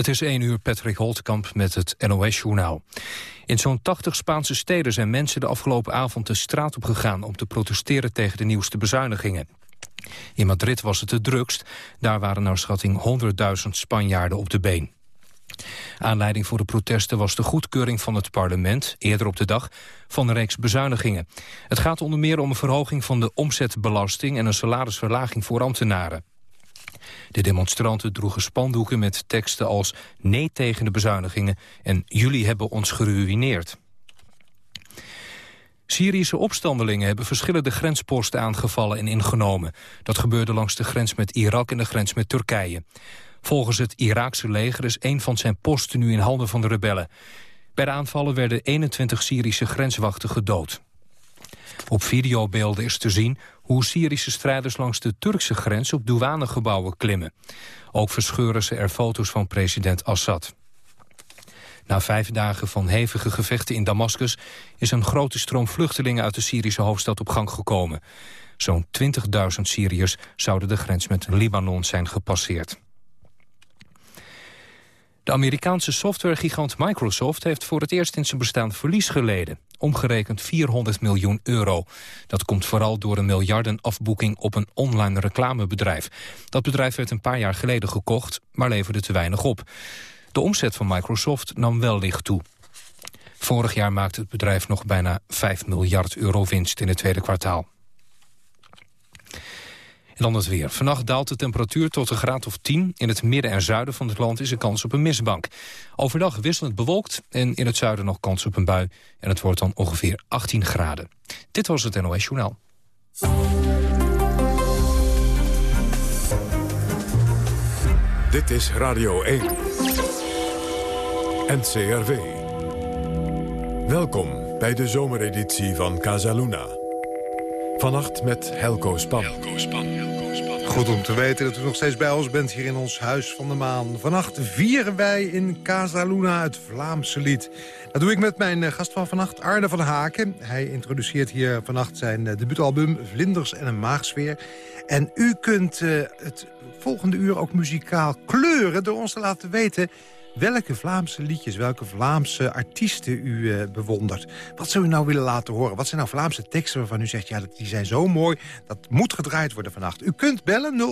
Het is 1 uur Patrick Holtkamp met het NOS-journaal. In zo'n 80 Spaanse steden zijn mensen de afgelopen avond de straat op gegaan... om te protesteren tegen de nieuwste bezuinigingen. In Madrid was het het drukst. Daar waren naar schatting 100.000 Spanjaarden op de been. Aanleiding voor de protesten was de goedkeuring van het parlement, eerder op de dag, van een reeks bezuinigingen. Het gaat onder meer om een verhoging van de omzetbelasting en een salarisverlaging voor ambtenaren. De demonstranten droegen spandoeken met teksten als nee tegen de bezuinigingen en jullie hebben ons geruïneerd. Syrische opstandelingen hebben verschillende grensposten aangevallen en ingenomen. Dat gebeurde langs de grens met Irak en de grens met Turkije. Volgens het Iraakse leger is een van zijn posten nu in handen van de rebellen. Bij de aanvallen werden 21 Syrische grenswachten gedood. Op videobeelden is te zien hoe Syrische strijders langs de Turkse grens op douanegebouwen klimmen. Ook verscheuren ze er foto's van president Assad. Na vijf dagen van hevige gevechten in Damascus... is een grote stroom vluchtelingen uit de Syrische hoofdstad op gang gekomen. Zo'n 20.000 Syriërs zouden de grens met Libanon zijn gepasseerd. De Amerikaanse softwaregigant Microsoft heeft voor het eerst in zijn bestaan verlies geleden. Omgerekend 400 miljoen euro. Dat komt vooral door een miljardenafboeking op een online reclamebedrijf. Dat bedrijf werd een paar jaar geleden gekocht, maar leverde te weinig op. De omzet van Microsoft nam wel licht toe. Vorig jaar maakte het bedrijf nog bijna 5 miljard euro winst in het tweede kwartaal. Dan het weer. Vannacht daalt de temperatuur tot een graad of 10. In het midden en zuiden van het land is er kans op een mistbank. Overdag wisselend bewolkt en in het zuiden nog kans op een bui. En het wordt dan ongeveer 18 graden. Dit was het NOS Journaal. Dit is Radio 1. NCRV. Welkom bij de zomereditie van Casaluna. Vannacht met Helco Span. Helco Span. Goed om te weten dat u nog steeds bij ons bent hier in ons Huis van de Maan. Vannacht vieren wij in Casa Luna het Vlaamse lied. Dat doe ik met mijn eh, gast van vannacht, Arne van Haken. Hij introduceert hier vannacht zijn eh, debuutalbum Vlinders en een Maagsfeer. En u kunt uh, het volgende uur ook muzikaal kleuren door ons te laten weten welke Vlaamse liedjes, welke Vlaamse artiesten u uh, bewondert. Wat zou u nou willen laten horen? Wat zijn nou Vlaamse teksten waarvan u zegt... ja, die zijn zo mooi, dat moet gedraaid worden vannacht. U kunt bellen 0800-1121,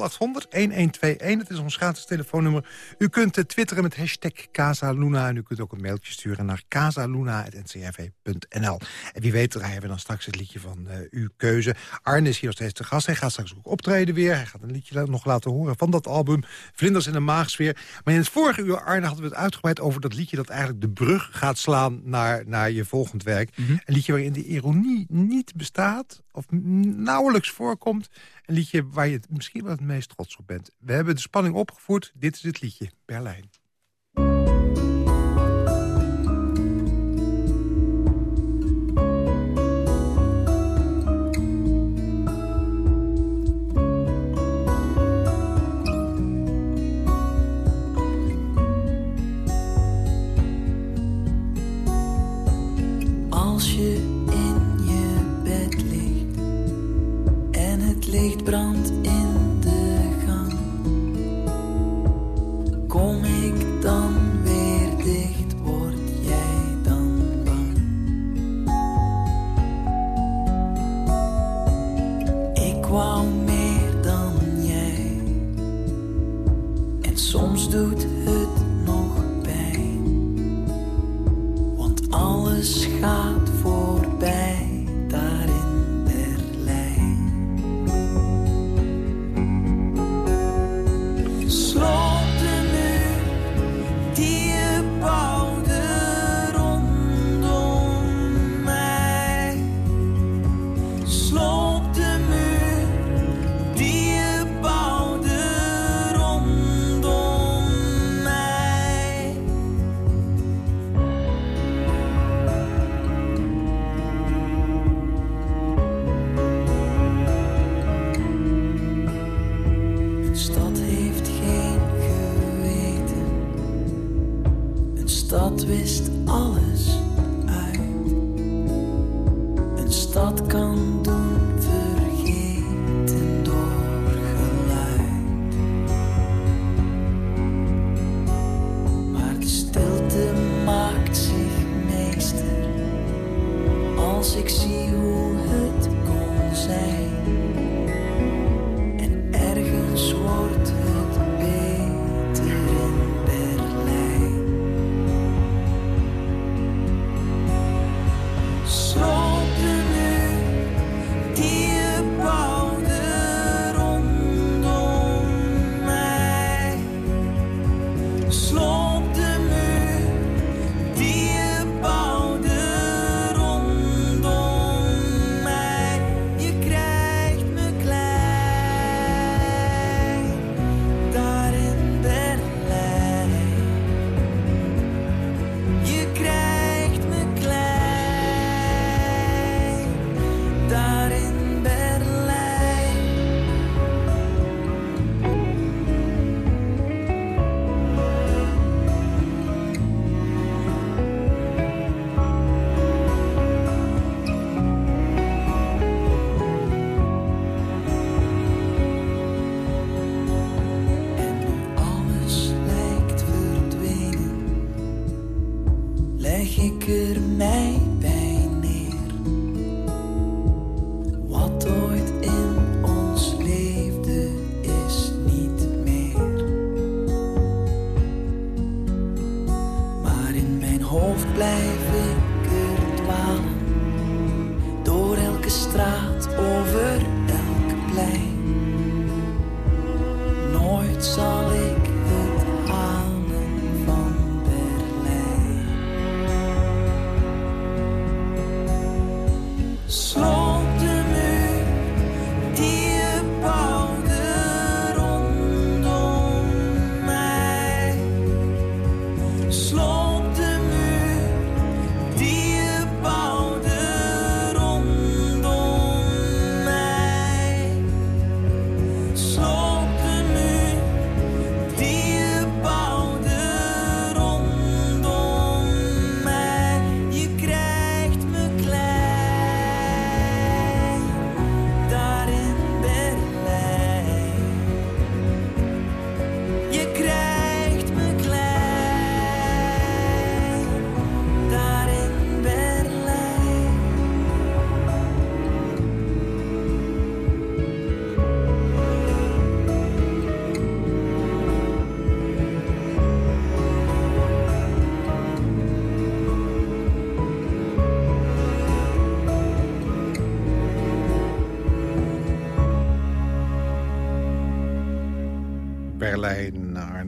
dat is ons gratis telefoonnummer. U kunt uh, twitteren met hashtag Casaluna... en u kunt ook een mailtje sturen naar casaluna.ncrv.nl. En wie weet draaien we dan straks het liedje van uh, uw keuze. Arne is hier nog steeds te gast. Hij gaat straks ook optreden weer. Hij gaat een liedje nog laten horen van dat album. Vlinders in de Maagsfeer. Maar in het vorige uur, Arne, hadden we het uitgebreid over dat liedje... dat eigenlijk de brug gaat slaan naar, naar je volgend werk. Mhm. Een liedje waarin de ironie niet bestaat of nauwelijks voorkomt. Een liedje waar je misschien wel het meest trots op bent. We hebben de spanning opgevoerd. Dit is het liedje, Berlijn. licht brandt in de gang. Kom ik dan?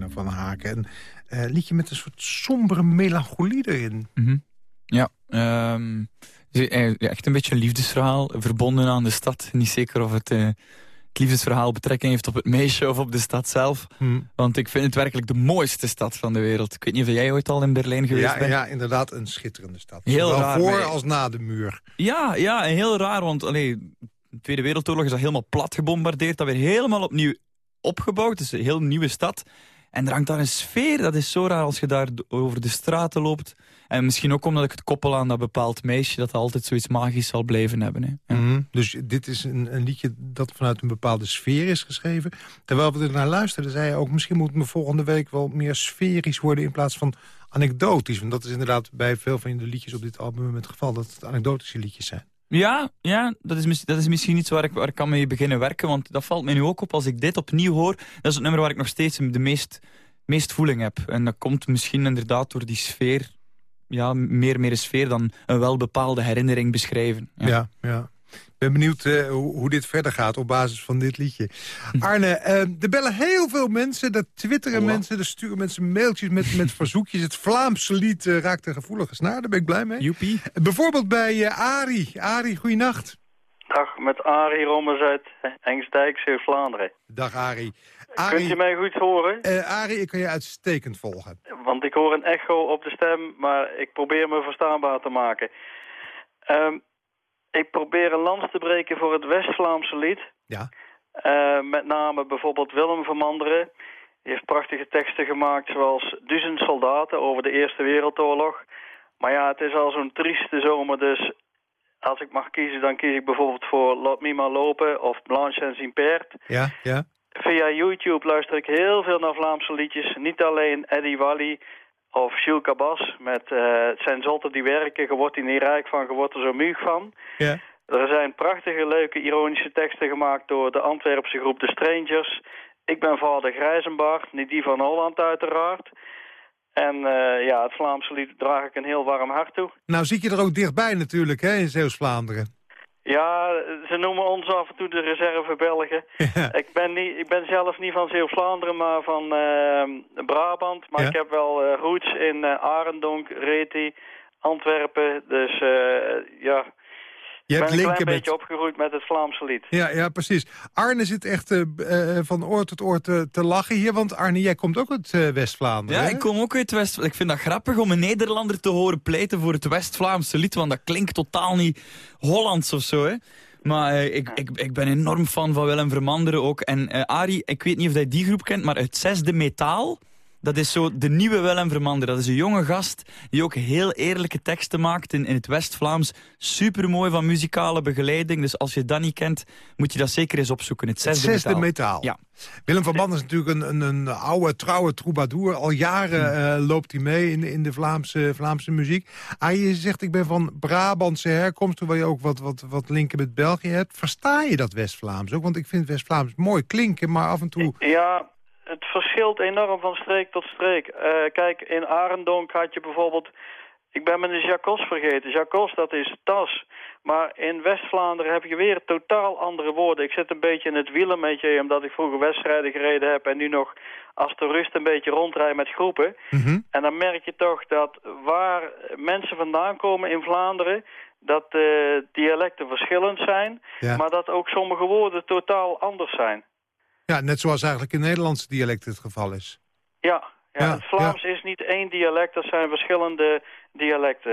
Arne van Haken. Een eh, liedje met een soort sombere melancholie erin. Mhm. Ja, ehm, eh, ja, echt een beetje een liefdesverhaal, verbonden aan de stad. Niet zeker of het, eh, het liefdesverhaal betrekking heeft op het meisje of op de stad zelf. Hm. Want ik vind het werkelijk de mooiste stad van de wereld. Ik weet niet of jij ooit al in Berlijn geweest Ja, bent. ja, inderdaad een schitterende stad. Heel Zowel raar, voor als na de muur. Ja, ja, en heel raar, want allee, de Tweede Wereldoorlog is dat helemaal plat gebombardeerd. Dat weer helemaal opnieuw opgebouwd. Is een heel nieuwe stad. En er hangt daar een sfeer, dat is zo raar als je daar over de straten loopt. En misschien ook omdat ik het koppel aan dat bepaald meisje... dat altijd zoiets magisch zal blijven hebben. Hè. Ja. Mhm. Dus dit is een, een liedje dat vanuit een bepaalde sfeer is geschreven. Terwijl we er naar luisterden, zei je ook... misschien moet me volgende week wel meer sferisch worden... in plaats van anekdotisch. Want dat is inderdaad bij veel van de liedjes op dit album het geval... dat het anekdotische liedjes zijn. Ja, ja dat, is, dat is misschien iets waar ik, waar ik kan mee beginnen werken. Want dat valt mij nu ook op als ik dit opnieuw hoor. Dat is het nummer waar ik nog steeds de meest, meest voeling heb. En dat komt misschien inderdaad door die sfeer. Ja, meer, meer een sfeer dan een welbepaalde herinnering beschrijven. Ja, ja. Ik ben benieuwd eh, hoe, hoe dit verder gaat op basis van dit liedje. Arne, eh, er bellen heel veel mensen, er twitteren mensen... er sturen mensen mailtjes met, met verzoekjes. Het Vlaamse lied eh, raakt een gevoelige snaar, daar ben ik blij mee. Joepie. Bijvoorbeeld bij Arie. Arie, goeienacht. Dag, met Arie Rommers uit Engsdijk, Zeeuws-Vlaanderen. Dag Arie. Kunt u Arie, mij goed horen? eh, Arie, ik kan je uitstekend volgen. Want ik hoor een echo op de stem, maar ik probeer me verstaanbaar te maken. Ehm, ik probeer een lans te breken voor het West-Vlaamse lied. Ja. Eh, met name bijvoorbeeld Willem van Manderen. Die heeft prachtige teksten gemaakt zoals Duizend Soldaten over de Eerste Wereldoorlog. Maar ja, het is al zo'n trieste zomer, dus als ik mag kiezen, dan kies ik bijvoorbeeld voor Laat Me Maar Lopen of Blanche en Paard. Ja, ja. Via YouTube luister ik heel veel naar Vlaamse liedjes. Niet alleen Eddie Wally of Jules Cabas met eh, Het zijn zotten die werken, je wordt er niet rijk van, je wordt er zo muug van. ja. Er zijn prachtige, leuke, ironische teksten gemaakt door de Antwerpse groep The Strangers. Ik ben vader Grijzenbart, niet die van Holland uiteraard. En eh, ja, het Vlaamse lied draag ik een heel warm hart toe. Nou zit je er ook dichtbij natuurlijk, hè, in Zeeuws-Vlaanderen. Ja, ze noemen ons af en toe de reserve Belgen. Ja. Ik ben, niet, ik ben zelf niet van Zeeuw-Vlaanderen, maar van eh, Brabant. Maar Ja. ik heb wel eh, roots in eh, Arendonk, Reti, Antwerpen. Dus eh, ja, Je ik hebt ben een klein beetje opgegroeid met het Vlaamse lied. Ja, ja, precies. Arne zit echt eh, b- eh, van oor tot oor te, te lachen hier. Want Arne, jij komt ook uit eh, West-Vlaanderen. Ja, hè? ik kom ook uit West. Ik vind dat grappig om een Nederlander te horen pleiten voor het West-Vlaamse lied. Want dat klinkt totaal niet Hollands of zo, hè. Maar eh, ik, ik, ik ben enorm fan van Willem Vermanderen ook. En eh Arie, ik weet niet of jij die groep kent, maar het zesde metaal... Dat is zo de nieuwe Willem Vermanderen. Dat is een jonge gast die ook heel eerlijke teksten maakt in, in het West-Vlaams. Supermooi van muzikale begeleiding. Dus als je dat niet kent, moet je dat zeker eens opzoeken. Het Het zesde, zesde metaal. metaal. Ja. Willem van Band is natuurlijk een, een, een oude, trouwe troubadour. Al jaren eh, loopt hij mee in, in de Vlaamse, Vlaamse muziek. Ah, je zegt, ik ben van Brabantse herkomst... terwijl je ook wat, wat, wat linken met België hebt. Versta je dat West-Vlaams ook? Want ik vind West-Vlaams mooi klinken, maar af en toe... Ja, het verschilt enorm van streek tot streek. Eh, kijk, in Arendonk had je bijvoorbeeld Ik ben mijn Jacos vergeten. Jacos, dat is tas. Maar in West-Vlaanderen heb je weer totaal andere woorden. Ik zit een beetje in het wielermetje, omdat ik vroeger wedstrijden gereden heb... en nu nog als toerist een beetje rondrijd met groepen. Mhm. En dan merk je toch dat waar mensen vandaan komen in Vlaanderen... dat de dialecten verschillend zijn, Ja. maar dat ook sommige woorden totaal anders zijn. Ja, net zoals eigenlijk in Nederlandse dialect het geval is. Ja, ja, Ja, het Vlaams is niet één dialect, dat zijn verschillende dialecten.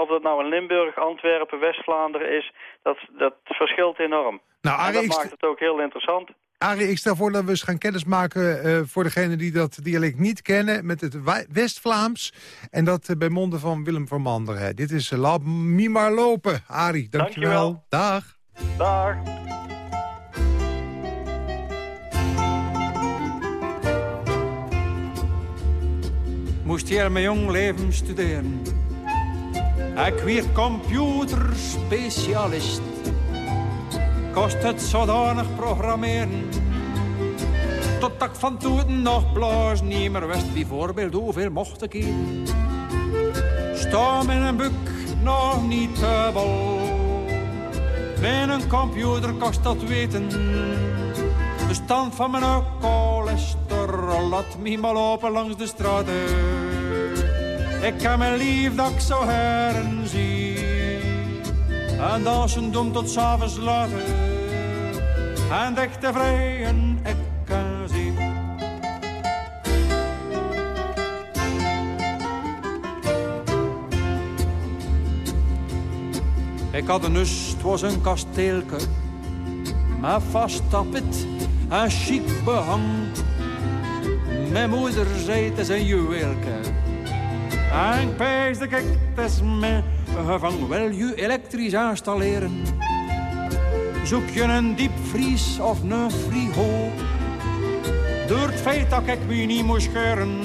Of dat nou in Limburg, Antwerpen, West-Vlaanderen is, dat, dat verschilt enorm. Nou, En Arie, dat maakt het ook heel interessant. Arie, ik stel voor dat we eens gaan kennismaken eh voor degenen die dat dialect niet kennen... met het West-Vlaams en dat eh, bij monden van Willem van Manderen. Dit is eh, Laat maar lopen. Arie, dankjewel. Dankjewel. Dag. Dag. Moest heel mijn jong leven studeren. Ik werd computerspecialist. Kost het zodanig programmeren. Tot ik van toen nog blaas niet meer wist. Bijvoorbeeld hoeveel mocht ik eten. Stom in een boek nog niet te bol. Een computer kost dat weten. De stand van mijn cholesterol laat me maar lopen langs de straten. Ik heb mijn lief dat ik zo heren zie. En dansen doen tot s'avonds later. En dicht te vrijen ik kan zien. Ik had een hus, het was een kasteelke. Met vast tapet en chic behang. Mijn moeder zei het is een juweelke. En pijsde ik, het is mijn gevang. Wil je elektrisch installeren? Zoek je een diepvries of een frigo? Door het feit dat ik me niet moest scheren,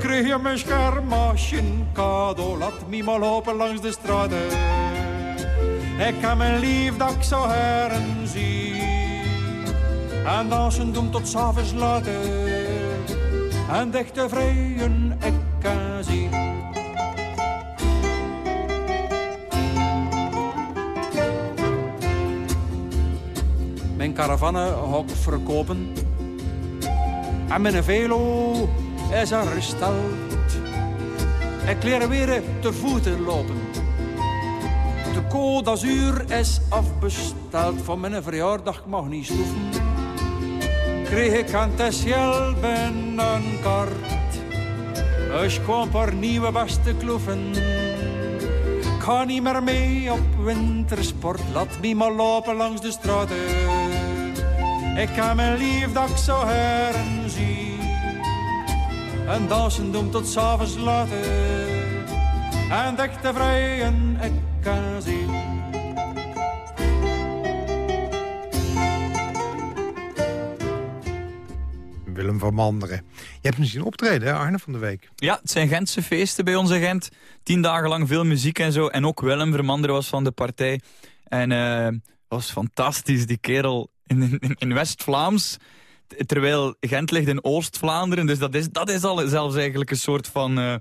kreeg je mijn schermachine cadeau. Laat me maar lopen langs de straten. Ik heb mijn lief dat ik zo heren zie. En dansen doen tot s'avonds later. En dicht te vrijen ik kan zien. Mijn caravane hok verkopen. En mijn velo is er. Ik leer weer te voeten lopen. De Côte d'Azur is afbesteld. Van mijn verjaardag mag niet sloeven. Kreeg ik aan ben een kaart. Ik kwam paar nieuwe beste kloeven. Ga niet meer mee op wintersport. Laat me maar lopen langs de straten. Ik heb mijn lief dat zo heren zie. En dansen doen tot s'avonds later. En dicht te vrijen ik kan zien. Willem van. Je hebt zien optreden, hè, Arne van de Week. Ja, het zijn Gentse feesten bij onze Gent. Tien dagen lang veel muziek en zo. En ook Willem Vermanderen was van de partij. En eh, het was fantastisch, die kerel in, in, West-Vlaams. Terwijl Gent ligt in Oost-Vlaanderen. Dus dat is, dat is al zelfs eigenlijk een soort van eh,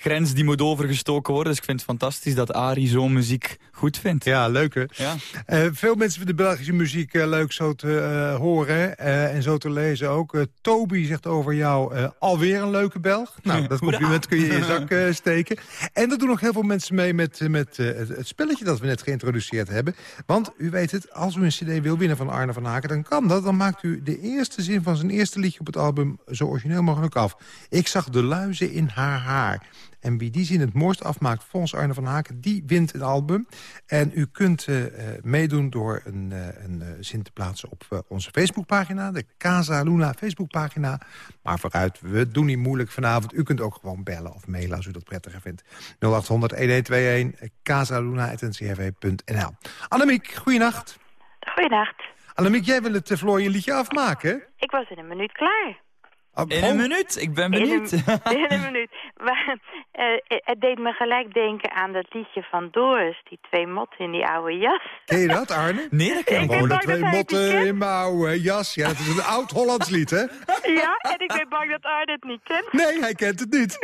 grens die moet overgestoken worden. Dus ik vind het fantastisch dat Arie zo'n muziek goed vindt. Ja, leuk hè? Ja. Eh, veel mensen vinden Belgische muziek eh, leuk zo te eh, horen en zo te lezen ook. Toby zegt over jou alweer een leuke Belg. Nou, dat compliment kun je in je zak steken. En er doen nog heel veel mensen mee met, met het, het spelletje dat we net geïntroduceerd hebben. Want u weet het, als u een cd wil winnen van Arne van Haken, dan kan dat. Dan maakt u de eerste zin van zijn eerste liedje op het album zo origineel mogelijk af. Ik zag de luizen in haar haar. En wie die zin het mooist afmaakt volgens Arne van Haken... die wint het album. En u kunt eh, meedoen door een, eh, een eh, zin te plaatsen op onze Facebookpagina. De Casa Luna Facebookpagina. Maar vooruit, we doen niet moeilijk vanavond. U kunt ook gewoon bellen of mailen als u dat prettiger vindt. 0800-1121, casaluna.ncrv.nl. Annemiek, goeienacht. Goeienacht. Annemiek, jij wil het uh, Floor je liedje afmaken? Ik was in een minuut klaar. In een minuut, ik ben In benieuwd. een, in een minuut. Maar, eh, het deed me gelijk denken aan dat liedje van Doris. Die twee motten in die oude jas. Ken je dat, Arne? Nee, dat ken ik de bang twee motten in mijn oude jas. Ja, dat is een oud-Hollands lied, hè? Ja, en ik ben bang dat Arne het niet kent. Nee, hij kent het niet.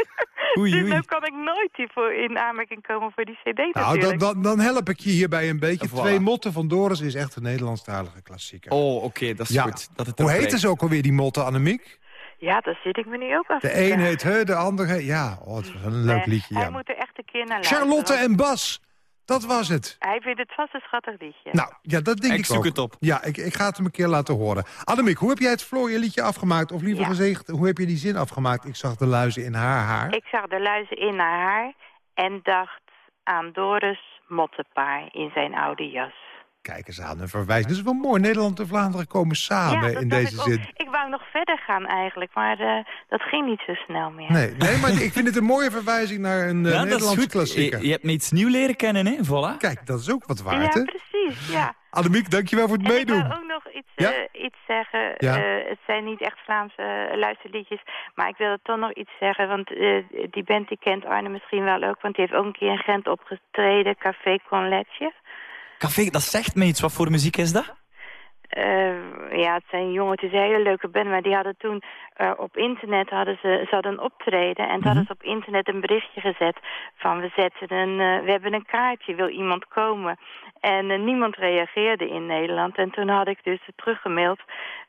Oei, dus dan kan ik nooit hiervoor in aanmerking komen voor die cd Nou, dan, natuurlijk. dan, dan help ik je hierbij een beetje. Voilà. Twee motten van Doris is echt een Nederlandstalige klassieker. Oh, oké, dat is Ja. goed. Dat het Hoe heet ze ook alweer, die motten, Annemiek? Ja, dat zit ik me nu ook af De een heet he, de andere... Ja, oh, het was een leuk Nee, liedje. Hij Ja. moet er echt een keer naar luisteren. Charlotte en Bas, dat was het. Hij vindt het vast een schattig liedje. Nou, ja, dat denk ik, Ik zoek ook. het op. Ja, ik, ik ga het hem een keer laten horen. Annemiek, hoe heb jij het Floor liedje afgemaakt? Of liever Ja. gezegd, hoe heb je die zin afgemaakt? Ik zag de luizen in haar haar. Ik zag de luizen in naar haar en dacht aan Doris Mottepaar in zijn oude jas. Kijk eens aan, een verwijzing. Dat is wel mooi. Nederland en Vlaanderen komen samen in deze ik ook. zin. Ik wou nog verder gaan eigenlijk, maar eh, dat ging niet zo snel meer. Nee, nee, maar ik vind het een mooie verwijzing naar een eh, Ja, Nederlandse klassieker. Je, je hebt me iets nieuw leren kennen, hè? Voilà. Kijk, dat is ook wat Ja, waard, hè? precies, ja. Annemiek, dankjewel voor het En meedoen. ik wou ook nog iets, Ja? eh, iets zeggen. Ja. Eh, het zijn niet echt Vlaamse luisterliedjes. Maar ik wil toch nog iets zeggen. Want eh, die band die kent Arne misschien wel ook. Want die heeft ook een keer in Gent opgetreden. Café Conletje. Café, dat zegt me iets. Wat voor muziek is dat? Eh, ja, het zijn jongen, het is een hele leuke band. Maar die hadden toen eh, op internet hadden ze, ze hadden een optreden. En toen hadden ze op internet een berichtje gezet van we zetten een, eh, we hebben een kaartje, wil iemand komen? En niemand reageerde in Nederland. En toen had ik dus teruggemaild.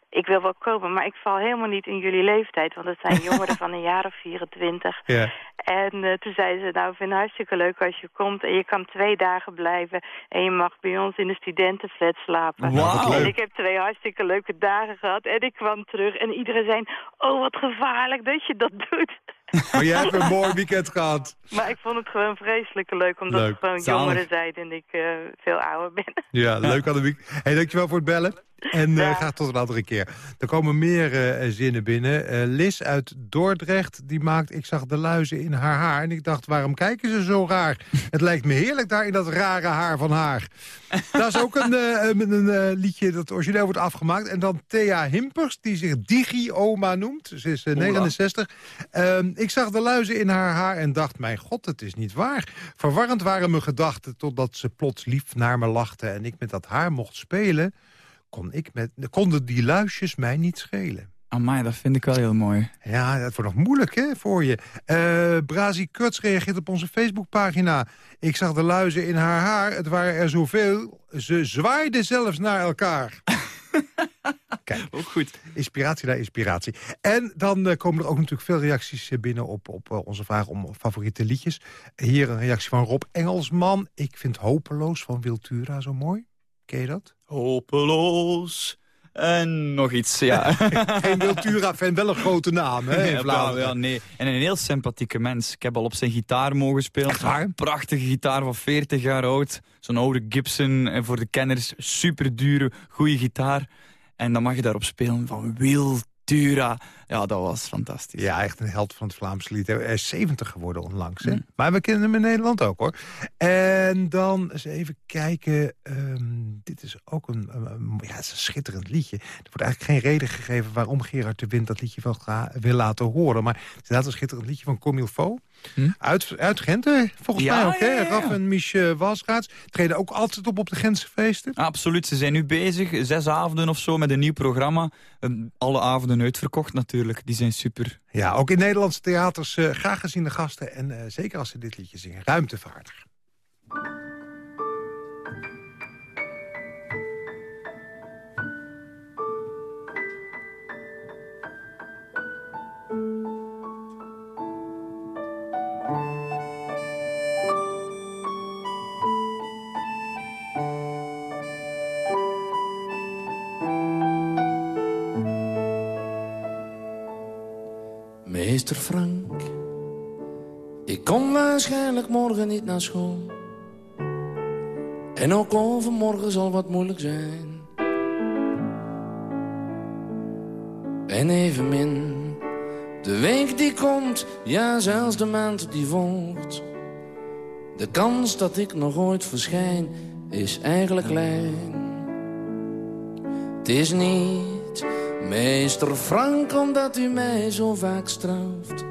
Ik wil wel komen, maar ik val helemaal niet in jullie leeftijd. Want het zijn jongeren van een jaar of 24. Ja. En eh, toen zei ze, nou, ik vind het hartstikke leuk als je komt. En je kan twee dagen blijven. En je mag bij ons in de studentenflat slapen. En ik heb twee hartstikke leuke dagen gehad. En ik kwam terug en iedereen zei, oh, wat gevaarlijk dat je dat doet. Maar jij hebt een mooi weekend gehad. Maar ik vond het gewoon vreselijk leuk. Omdat Leuk. het gewoon jongeren zijn en ik eh, veel ouder ben. Ja, leuk Annemiek. Hey, dankjewel voor het bellen. En eh, Ja. graag tot een andere keer. Er komen meer eh, zinnen binnen. Eh Lis uit Dordrecht, die maakt... Ik zag de luizen in haar haar. En ik dacht, waarom kijken ze zo raar? het lijkt me heerlijk daar in dat rare haar van haar. Dat is ook een, eh, een, eh, liedje dat origineel wordt afgemaakt. En dan Thea Himpers, die zich Digi-oma noemt. Ze is eh, 69. Ehm, ik zag de luizen in haar haar en dacht, mijn god, het is niet waar. Verwarrend waren mijn gedachten totdat ze plots lief naar me lachte... en ik met dat haar mocht spelen, kon ik met, konden die luisjes mij niet schelen. Amai, dat vind ik wel heel mooi. Ja, dat wordt nog moeilijk hè, voor je. Eh Brazi Kuts reageert op onze Facebookpagina. Ik zag de luizen in haar haar, het waren er zoveel. Ze zwaaiden zelfs naar elkaar. Kijk, Ook goed. inspiratie naar inspiratie. En dan eh, komen er ook natuurlijk veel reacties eh, binnen op, op onze vraag om favoriete liedjes. Hier een reactie van Rob Engelsman. Ik vind Hopeloos van Wiltura zo mooi. Ken je dat? Hopeloos. En nog iets, ja. Geen Wiltura-fan, wel een grote naam hè, in Ja, Vlaanderen. ja, nee. En een heel sympathieke mens. Ik heb al op zijn gitaar mogen spelen. Echt waar? Prachtige gitaar van 40 jaar oud. Zo'n oude Gibson. En voor de kenners, super dure, goede gitaar. En dan mag je daarop spelen van Wiltura. Ja, dat was fantastisch. Ja, echt een held van het Vlaamse lied. Hij is 70 geworden onlangs. Hè? Mm. Maar we kennen hem in Nederland ook, hoor. En dan eens even kijken. ehm, dit is ook een, ja, het is een schitterend liedje. Er wordt eigenlijk geen reden gegeven waarom Gerard de Wind dat liedje wel wil laten horen. Maar het is inderdaad een schitterend liedje van Comilfo. Hm? Uit, uit Gent, volgens Ja, mij ook. ja, ja. Raf en Mich uh, Walsgaats treden ook altijd op op de Gentse feesten. Absoluut, ze zijn nu bezig. Zes avonden of zo met een nieuw programma. Eh, Alle avonden uitverkocht natuurlijk. Die zijn super. Ja, ook in Nederlandse theaters eh, graag geziene gasten. En eh, zeker als ze dit liedje zingen, ruimtevaardig. Meester Frank, ik kom waarschijnlijk morgen niet naar school. En ook overmorgen zal wat moeilijk zijn. En evenmin de week die komt, ja zelfs de maand die volgt. De kans dat ik nog ooit verschijn is eigenlijk klein. Het is niet, meester Frank, omdat u mij zo vaak straft.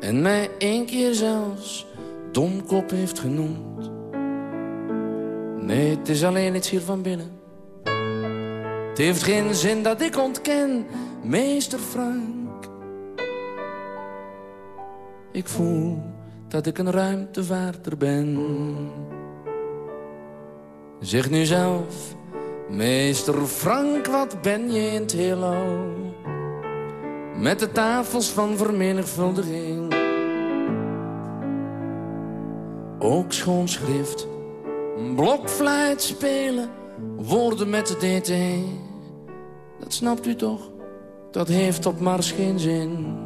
En mij één keer zelfs domkop heeft genoemd. Nee, het is alleen iets hier van binnen. Het heeft geen zin dat ik ontken, meester Frank. Ik voel dat ik een ruimtevaarder ben. Zeg nu zelf, meester Frank, wat ben je in het heelal? Met de tafels van vermenigvuldiging. Ook schoon schrift, blokfluit spelen, woorden met de DT. Dat snapt u toch, dat heeft op Mars geen zin.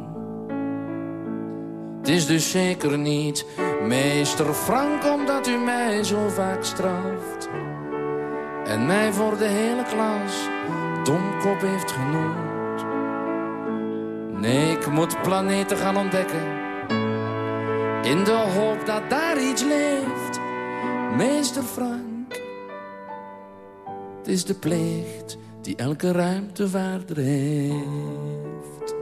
Het is dus zeker niet meester Frank omdat u mij zo vaak straft. En mij voor de hele klas domkop heeft genoemd. Nee, ik moet planeten gaan ontdekken. In de hoop dat daar iets leeft. Meester Frank. Het is de plicht die elke ruimtevaarder heeft.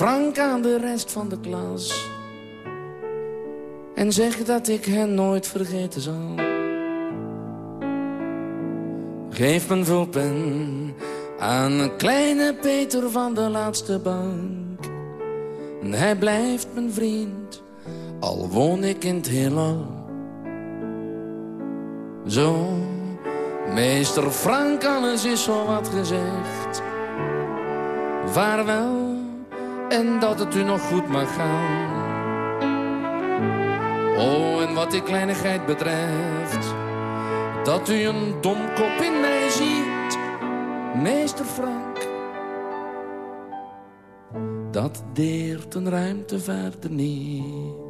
Frank aan de rest van de klas. En zeg dat ik hen nooit vergeten zal. Geef mijn vulpen aan een kleine Peter van de laatste bank. En hij blijft mijn vriend, al woon ik in het heelal. Zo, meester Frank, alles is zo wat gezegd. Vaarwel, en dat het u nog goed mag gaan. Oh, en wat die kleinigheid betreft, dat u een domkop in mij ziet, meester Frank. Dat deert een ruimtevaarder niet.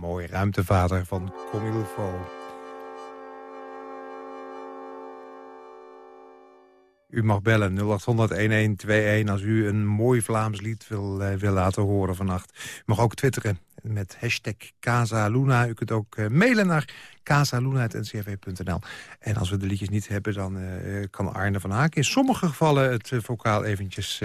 Mooi. Ruimtevader van Comilfo. U mag bellen 0800-1121 als u een mooi Vlaams lied wil, eh, wil laten horen vannacht. U mag ook twitteren met hashtag Casaluna. U kunt ook eh, mailen naar casaluna.ncrv.nl. En als we de liedjes niet hebben, dan eh, kan Arne van Haak in sommige gevallen het eh, vocaal eventjes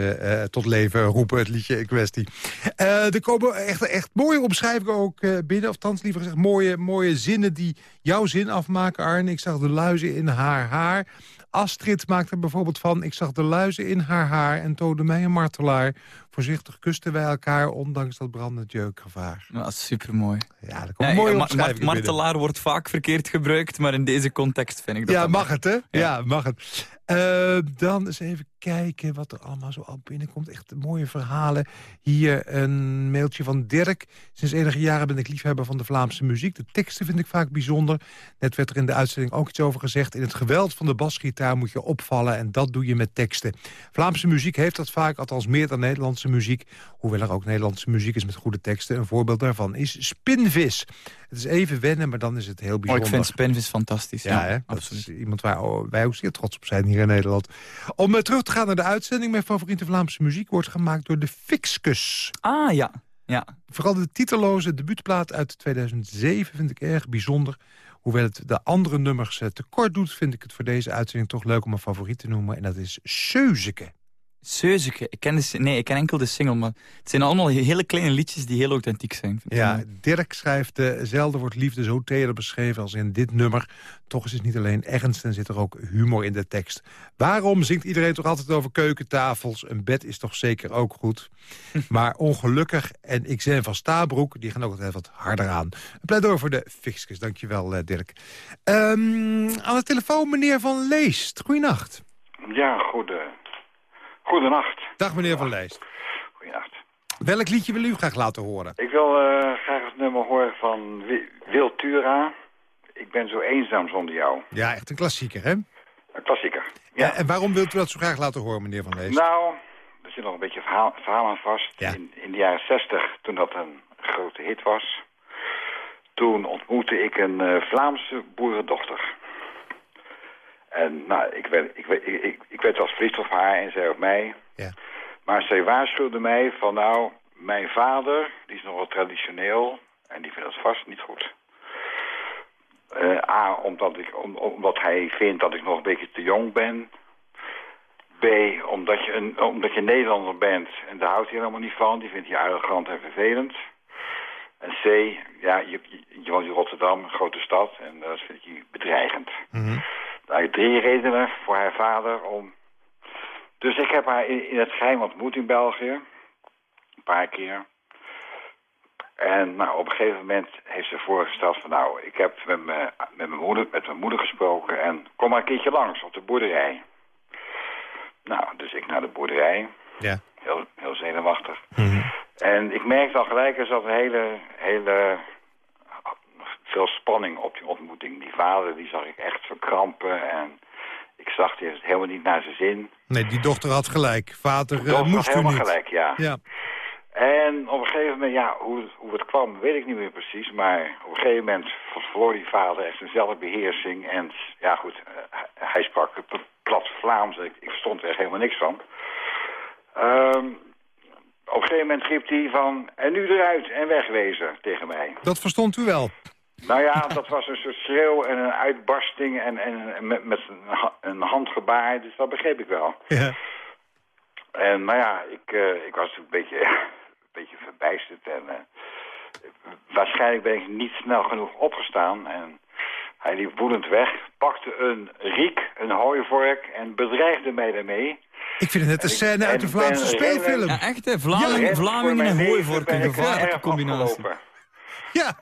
tot leven roepen, het liedje in kwestie. Er komen echt, echt mooie omschrijvingen ook binnen, of thans liever gezegd mooie, mooie zinnen die jouw zin afmaken, Arne. Ik zag de luizen in haar haar. Astrid maakt er bijvoorbeeld van... ik zag de luizen in haar haar en toonde mij een martelaar. Voorzichtig kusten wij elkaar, ondanks dat brandend jeukgevaar. Ja, supermooi. Ja, dat komt Ja, mooi ma- martelaar wordt vaak verkeerd gebruikt, maar in deze context vind ik dat Ja, mag het, hè? Ja, mag het. Eh, dan eens even kijken wat er allemaal zo al binnenkomt. Echt mooie verhalen. Hier een mailtje van Dirk. Sinds enige jaren ben ik liefhebber van de Vlaamse muziek. De teksten vind ik vaak bijzonder. Net werd er in de uitzending ook iets over gezegd. In het geweld van de basgitaar moet je opvallen en dat doe je met teksten. Vlaamse muziek heeft dat vaak, althans meer dan Nederlandse muziek. Hoewel er ook Nederlandse muziek is met goede teksten. Een voorbeeld daarvan is Spinvis. Het is even wennen, maar dan is het heel Oh, bijzonder. ik vind Spinvis fantastisch. Ja, Ja, hè? dat absoluut. is iemand waar oh, wij ook zeer trots op zijn hier in Nederland. Om eh, terug te gaan naar de uitzending... mijn favoriete Vlaamse muziek wordt gemaakt door de Fixcus. Ah, ja. ja. Vooral de titelloze debuutplaat uit 2007 vind ik erg bijzonder. Hoewel het de andere nummers eh, tekort doet... vind ik het voor deze uitzending toch leuk om een favoriet te noemen. En dat is Seuzeke. Seuzeke. Ik ken de, nee, ik ken enkel de single, maar het zijn allemaal hele kleine liedjes die heel authentiek zijn. ik. Ja, Dirk schrijft... eh, zelden wordt liefde zo teder beschreven als in dit nummer. Toch is het niet alleen ernst en zit er ook humor in de tekst. Waarom zingt iedereen toch altijd over keukentafels? Een bed is toch zeker ook goed? maar ongelukkig en ik zijn van Stabroek... die gaan ook altijd wat harder aan. Een pleidooi voor de Fixkes. Dankjewel, eh, Dirk. Ehm, aan de telefoon meneer Van Leest. Goeienacht. Ja, goede, goedenacht. Dag meneer Van Leest. Goedenacht. Welk liedje wil u graag laten horen? Ik wil eh, graag het nummer horen van Wi- Wil Tura. Ik ben zo eenzaam zonder jou. Ja, echt een klassieker, hè? Een klassieker. Ja. En waarom wilt u dat zo graag laten horen, meneer Van Leest? Nou, er zit nog een beetje verhaal, verhaal aan vast. Ja. In, in de jaren zestig, toen dat een grote hit was... toen ontmoette ik een eh, Vlaamse boerendochter. En nou, ik werd, ik, werd- ik, ik, ik werd wel verliefd op haar en zij op mij. Ja. Maar zij waarschuwde mij van nou, mijn vader, die is nog wel traditioneel... en die vindt dat vast niet goed. Eh, A, omdat, ik, om, omdat hij vindt dat ik nog een beetje te jong ben... B, omdat je, een, omdat je Nederlander bent en daar houdt hij helemaal niet van. Die vindt je arrogant en vervelend. En C, ja, je, je, woont in Rotterdam, een grote stad, en dat vind je bedreigend. Mhm. Nou, drie redenen voor haar vader om... Dus ik heb haar in, in het geheim ontmoet in België. Een paar keer. En nou, op een gegeven moment heeft ze voorgesteld van... nou, ik heb met, me, met, mijn moeder, met mijn moeder gesproken en kom maar een keertje langs op de boerderij. Nou, dus ik naar de boerderij. Ja. Heel, heel zenuwachtig. En ik merkte al gelijk, er zat een hele, hele veel spanning op die ontmoeting. Die vader, die zag ik echt verkrampen en ik zag, die heeft helemaal niet naar zijn zin. Nee, die dochter had gelijk. Vader had moest u helemaal niet. gelijk, ja. Ja. En op een gegeven moment, ja, hoe, hoe het kwam, weet ik niet meer precies. Maar op een gegeven moment verloor die vader echt zijn zelfbeheersing. En ja, goed, eh, hij- sprak plat Vlaams. Ik, ik verstond er echt helemaal niks van. Ehm, op een gegeven moment riep hij van, en nu eruit en wegwezen tegen mij. Dat verstond u wel. Nou ja, dat was een soort schreeuw en een uitbarsting en, en met, met een, ha- een handgebaar. Dus dat begreep ik wel. Ja. En nou ja, ik, eh, ik was een beetje, een beetje verbijsterd. En eh, waarschijnlijk ben ik niet snel genoeg opgestaan. En hij liep woedend weg, pakte een riek, een hooivork en bedreigde mij daarmee. Ik vind het net een scène uit de Vlaamse speelfilm. Ja, echt hè, Vlaming, voor Vlamingen en leven hooivork, ben een ik gevaarlijke combinatie. afgelopen. Ja,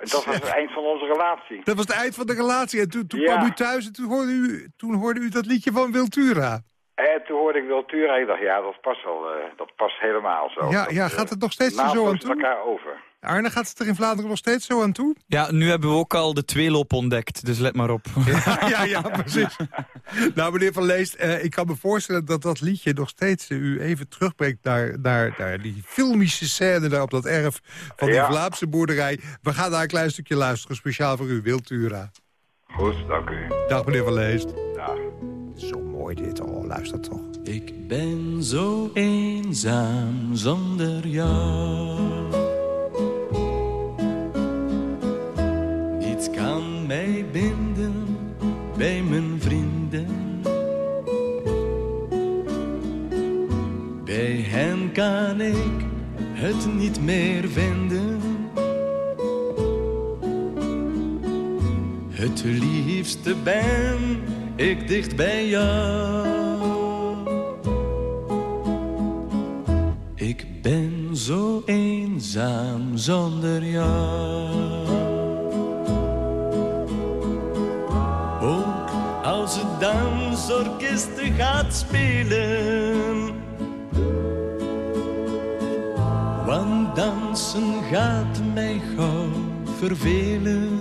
Dat was het eind van onze relatie. dat was het eind van de relatie. En toen, toen Ja. kwam u thuis en toen hoorde u, toen hoorde u dat liedje van Wiltura. En toen hoorde ik Wiltura en ik dacht, ja, dat past wel, eh, dat past helemaal zo. Ja, Dat, ja, eh, gaat het nog steeds zo aan met toe? elkaar over. Arne, gaat het er in Vlaanderen nog steeds zo aan toe? Ja, nu hebben we ook al de tweeloop ontdekt, dus let maar op. Ja, ja, ja, precies. nou, meneer Van Leest, eh, ik kan me voorstellen dat dat liedje nog steeds eh, u even terugbrengt naar, naar, naar die filmische scène daar op dat erf van die Ja. Vlaamse boerderij. We gaan daar een klein stukje luisteren, speciaal voor u, Wiltura. Goed, dank u. Dag meneer Van Leest. Zo mooi dit, oh, luister toch. Ik ben zo eenzaam zonder jou. Niets kan mij binden bij mijn vrienden. Bij hen kan ik het niet meer vinden. Het liefste ben ik dicht bij jou. Ik ben zo eenzaam zonder jou. Ook als het dansorkest gaat spelen. Want dansen gaat mij gauw vervelen.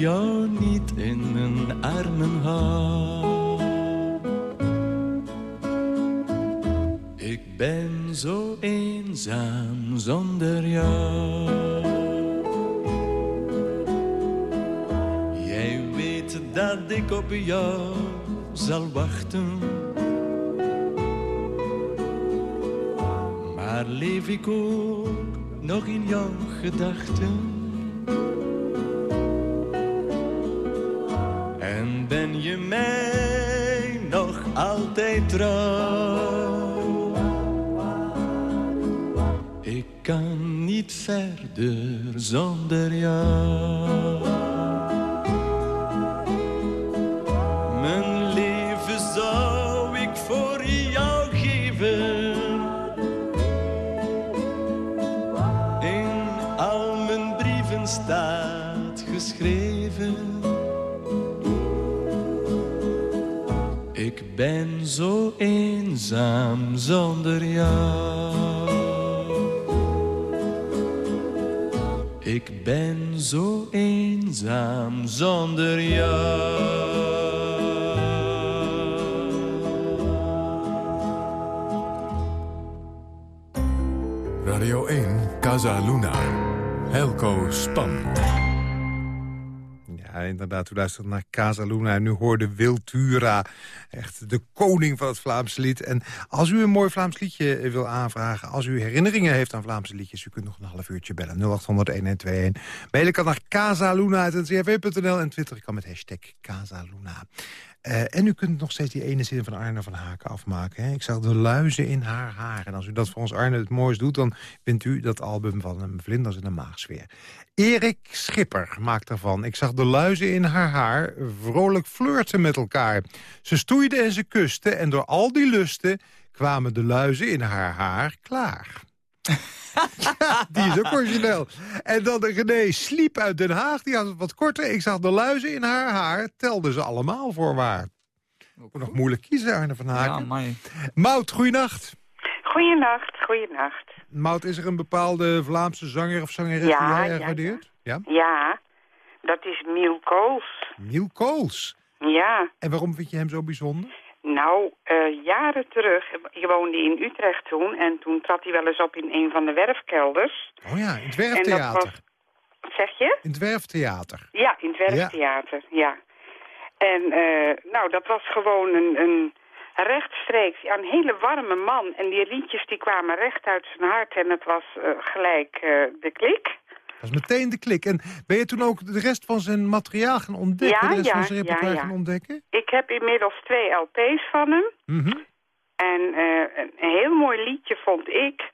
Jou niet in mijn armen hou. Ik ben zo eenzaam zonder jou. Jij weet dat ik op jou zal wachten. Maar leef ik ook nog in jouw gedachten? Altijd Radio 1, Casa Luna. Helco Span. Ja, inderdaad, u luistert naar Casa Luna en nu hoorde Wiltura. Echt de koning van het Vlaamse lied. En als u een mooi Vlaams liedje wil aanvragen... als u herinneringen heeft aan Vlaamse liedjes... u kunt nog een half uurtje bellen. 0800-1121. Mailen kan naar casaluna.ncrv.nl en Twitter kan met hashtag Casaluna. Uh, en u kunt nog steeds die ene zin van Arne van Haken afmaken. Hè? Ik zag de luizen in haar haar. En als u dat voor ons Arne het moois doet... dan vindt u dat album van een vlinders in de maagsfeer. Erik Schipper maakt ervan. Ik zag de luizen in haar haar vrolijk flirten met elkaar. Ze stoeiden en ze kusten en door al die lusten... kwamen de luizen in haar haar klaar. die is ook origineel. En dan de René Sliep uit Den Haag, die had het wat korter. Ik zag de luizen in haar haar, telde ze allemaal voorwaar. Ook nog moeilijk kiezen, Arne van Haken. Ja. Mout, goeienacht. Goeienacht, goeienacht. Mout, is er een bepaalde Vlaamse zanger of zangeres Ja, die jij ja, erg waardeert? Ja. Ja, dat is Miel Kools. Miel Kools. Ja, En waarom vind je hem zo bijzonder? Nou, eh, jaren terug, je woonde in Utrecht toen... en toen trad hij wel eens op in een van de werfkelders. Oh ja, in het En dat Werftheater. was... Wat zeg je? In het Werftheater. Ja, in het werktheater, ja. En eh, nou, dat was gewoon een, een rechtstreeks, ja, een hele warme man. En die liedjes die kwamen recht uit zijn hart en het was eh, gelijk de klik. Dat is meteen de klik. En ben je toen ook de rest van zijn materiaal gaan ontdekken? Ja, de rest ja, van zijn repertoire ja, gaan ontdekken? Ik heb inmiddels twee LP's van hem. Mhm. En eh, een heel mooi liedje vond ik,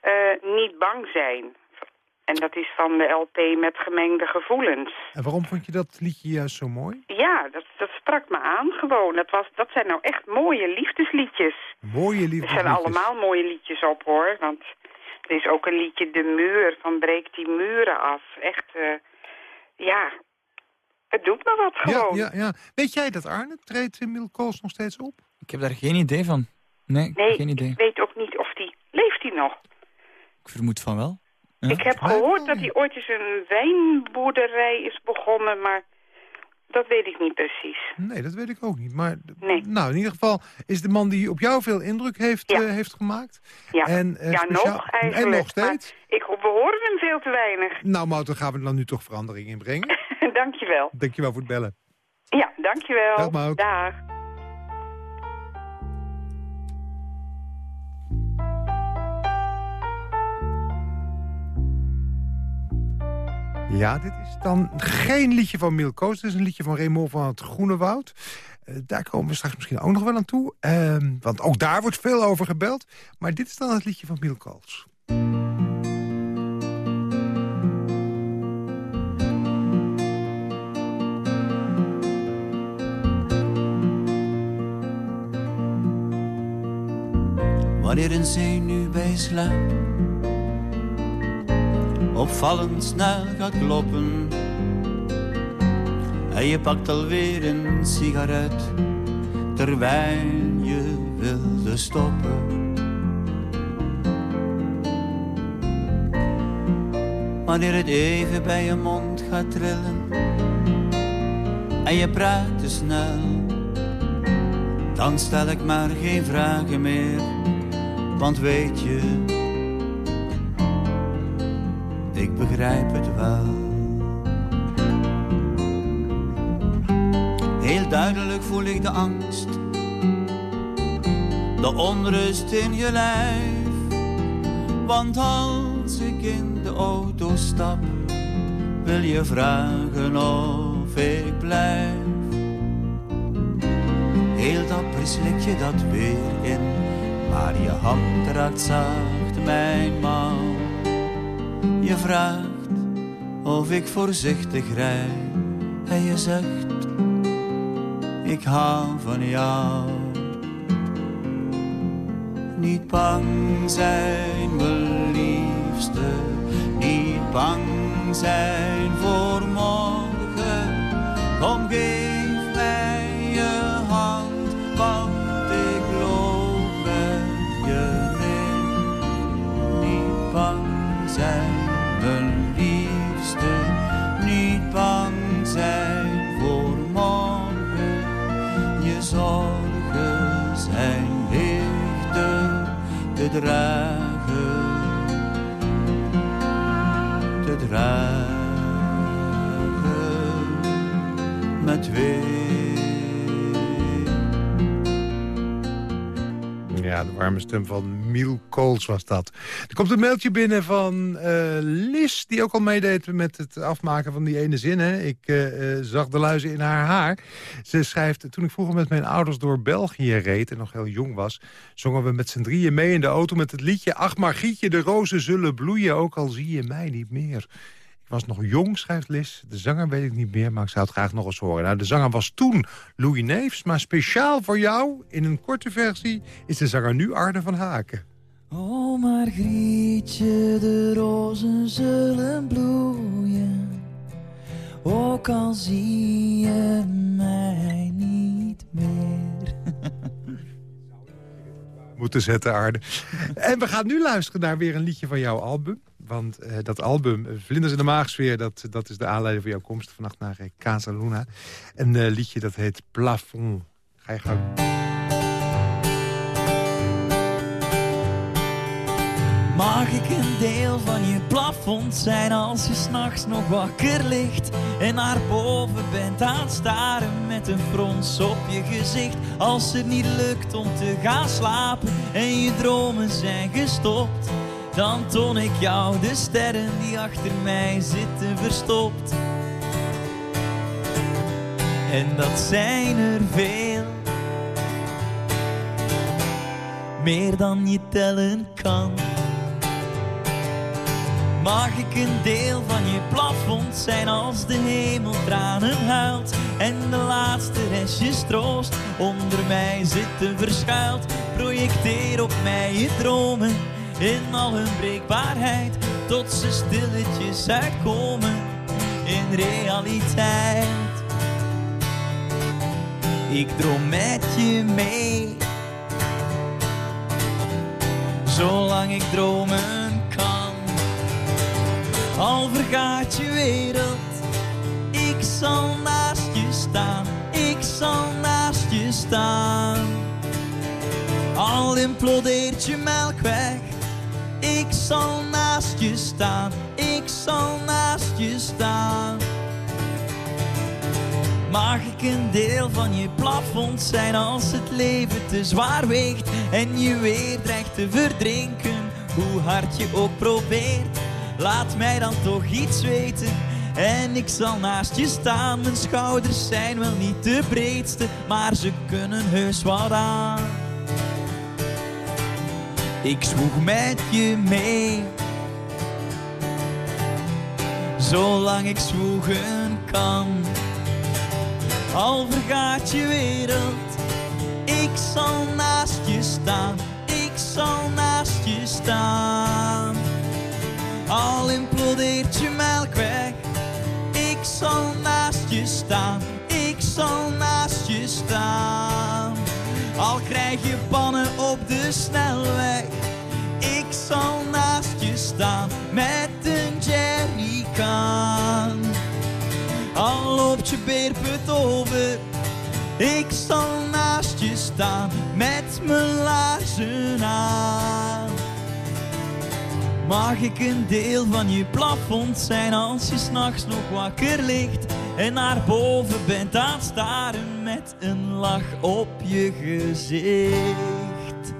eh, Niet bang zijn. En dat is van de LP met gemengde gevoelens. En waarom vond je dat liedje juist zo mooi? Ja, dat, dat sprak me aan gewoon. Dat, was, dat zijn nou echt mooie liefdesliedjes. Mooie liefde. Er zijn allemaal mooie liedjes op hoor. Want er is ook een liedje De Muur, van breek die muren af. Echt, eh, ja, het doet me wat Ja, gewoon. ja, ja. Weet jij dat, Arne? Treedt Miel Kools nog steeds op? Ik heb daar geen idee van. Nee, Nee, geen idee. ik weet ook niet of die... Leeft die nog? Ik vermoed van wel. Ja? Ik heb gehoord dat hij ooit eens een wijnboerderij is begonnen, maar dat weet ik niet precies. Nee, dat weet ik ook niet. Maar Nee. nou, in ieder geval is de man die op jou veel indruk heeft, Ja. eh, heeft gemaakt. Ja, En, eh, ja nog eigenlijk. En nog steeds. Ik, we horen hem veel te weinig. Nou, Mout, dan gaan we dan nu toch verandering in brengen. dankjewel. Dankjewel voor het bellen. Ja, dankjewel. Dag, Maud. Dag. Ja, dit is dan geen liedje van Miel Koos. Het is een liedje van Raymond van het Groene Woud. Eh, daar komen we straks misschien ook nog wel aan toe. Ehm, want ook daar wordt veel over gebeld. Maar dit is dan het liedje van Miel Koos. Wanneer een zenuw bij opvallend snel gaat kloppen en je pakt alweer een sigaret terwijl je wilde stoppen. Wanneer het even bij je mond gaat trillen en je praat te snel, dan stel ik maar geen vragen meer, want weet je, begrijp het wel. Heel duidelijk voel ik de angst, de onrust in je lijf. Want als ik in de auto stap, wil je vragen of ik blijf. Heel dapper slik je dat weer in, maar je hand raakt zacht mijn mouw. Je vraagt of ik voorzichtig rijd en je zegt, ik hou van jou. Niet bang zijn, mijn liefste, niet bang zijn voor morgen. Kom, geef te dragen, te dragen met weer. Ja, de warme stem van Miel Kools was dat. Er komt een mailtje binnen van eh Lis, die ook al meedeed met het afmaken van die ene zin. Hè. Ik eh, eh, zag de luizen in haar haar. Ze schrijft, toen ik vroeger met mijn ouders door België reed en nog heel jong was... zongen we met z'n drieën mee in de auto met het liedje... Ach Margrietje, de rozen zullen bloeien, ook al zie je mij niet meer. Ik was nog jong, schrijft Lis. De zanger weet ik niet meer, maar ik zou het graag nog eens horen. Nou, de zanger was toen Louis Neefs, maar speciaal voor jou... in een korte versie is de zanger nu Arne van Haken. O Margrietje, de rozen zullen bloeien, ook al zie je mij niet meer. moeten zetten, Arne. En we gaan nu luisteren naar weer een liedje van jouw album. Want eh, dat album, eh, Vlinders in de Maagsfeer... Dat, dat is de aanleiding voor jouw komst vannacht naar uh, Casa Luna. Een eh, liedje dat heet Plafond. Ga je gang. Mag ik een deel van je plafond zijn als je s'nachts nog wakker ligt en naar boven bent aan het staren met een frons op je gezicht als het niet lukt om te gaan slapen en je dromen zijn gestopt dan toon ik jou de sterren die achter mij zitten verstopt. En dat zijn er veel. Meer dan je tellen kan. Mag ik een deel van je plafond zijn als de hemel tranen huilt? En de laatste restjes troost onder mij zitten verschuild. Projecteer op mij je dromen in al hun breekbaarheid tot ze stilletjes uitkomen in realiteit. Ik droom met je mee, zolang ik dromen kan. Al vergaat je wereld, ik zal naast je staan, ik zal naast je staan. Al implodeert je melkweg, ik zal naast je staan, ik zal naast je staan. Mag ik een deel van je plafond zijn als het leven te zwaar weegt en je weer dreigt te verdrinken, hoe hard je ook probeert. Laat mij dan toch iets weten en ik zal naast je staan. Mijn schouders zijn wel niet de breedste, maar ze kunnen heus wat aan. Ik zwoeg met je mee, zolang ik zwoegen kan. Al vergaat je wereld, ik zal naast je staan, ik zal naast je staan. Al implodeert je melkweg, ik zal naast je staan, ik zal naast je staan. Al krijg je pannen op de snelweg, ik zal naast je staan met een jerrycan. Al loopt je beerput over, ik zal naast je staan met mijn laarzen aan. Mag ik een deel van je plafond zijn als je s'nachts nog wakker ligt en naar boven bent aan het staren met een lach op je gezicht.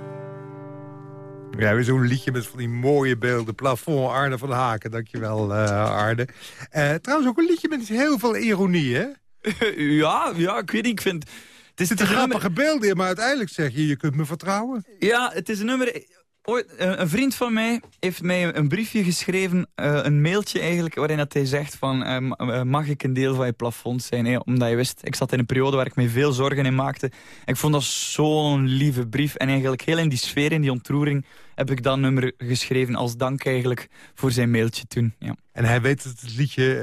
Ja, weer zo'n liedje met van die mooie beelden. Plafond, Arne van Haken. Dankjewel, eh Arne. Eh, trouwens ook een liedje met heel veel ironie, hè? ja, ja, ik weet niet. Ik vind Het is een grappige beelden in, maar uiteindelijk zeg je, je kunt me vertrouwen. Ja, het is een nummer... Ooit, een vriend van mij heeft mij een briefje geschreven, uh, een mailtje eigenlijk, waarin dat hij zegt van, uh, mag ik een deel van je plafond zijn? Hè? Omdat je wist, ik zat in een periode waar ik me veel zorgen in maakte. Ik vond dat zo'n lieve brief en eigenlijk heel in die sfeer, in die ontroering, heb ik dat nummer geschreven als dank eigenlijk voor zijn mailtje toen. Ja. En hij weet dat het liedje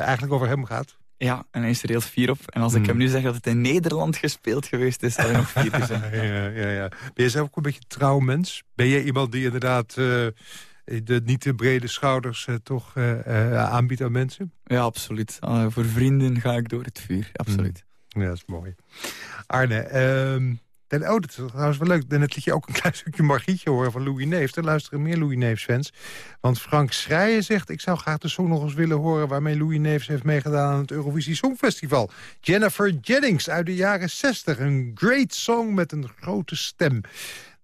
eigenlijk over hem gaat? Ja, en hij is er heel fier op. En als ik hmm. hem nu zeg dat het in Nederland gespeeld geweest is, zal hij nog fier zijn. ja, ja, ja. Ben je zelf ook een beetje trouw mens? Ben jij iemand die inderdaad uh, de niet te brede schouders uh, toch uh, aanbiedt aan mensen? Ja, absoluut. voor vrienden ga ik door het vuur, absoluut. Hmm. Ja, dat is mooi. Arne, um, en, oh, dat is trouwens wel leuk. Dan liet je ook een klein stukje Margrietje horen van Louis Neefs. Er luisteren meer Louis Neefs-fans. Want Frank Schrijen zegt... ik zou graag de song nog eens willen horen... waarmee Louis Neefs heeft meegedaan aan het Eurovisie Songfestival. Jennifer Jennings uit de jaren 60. Een great song met een grote stem.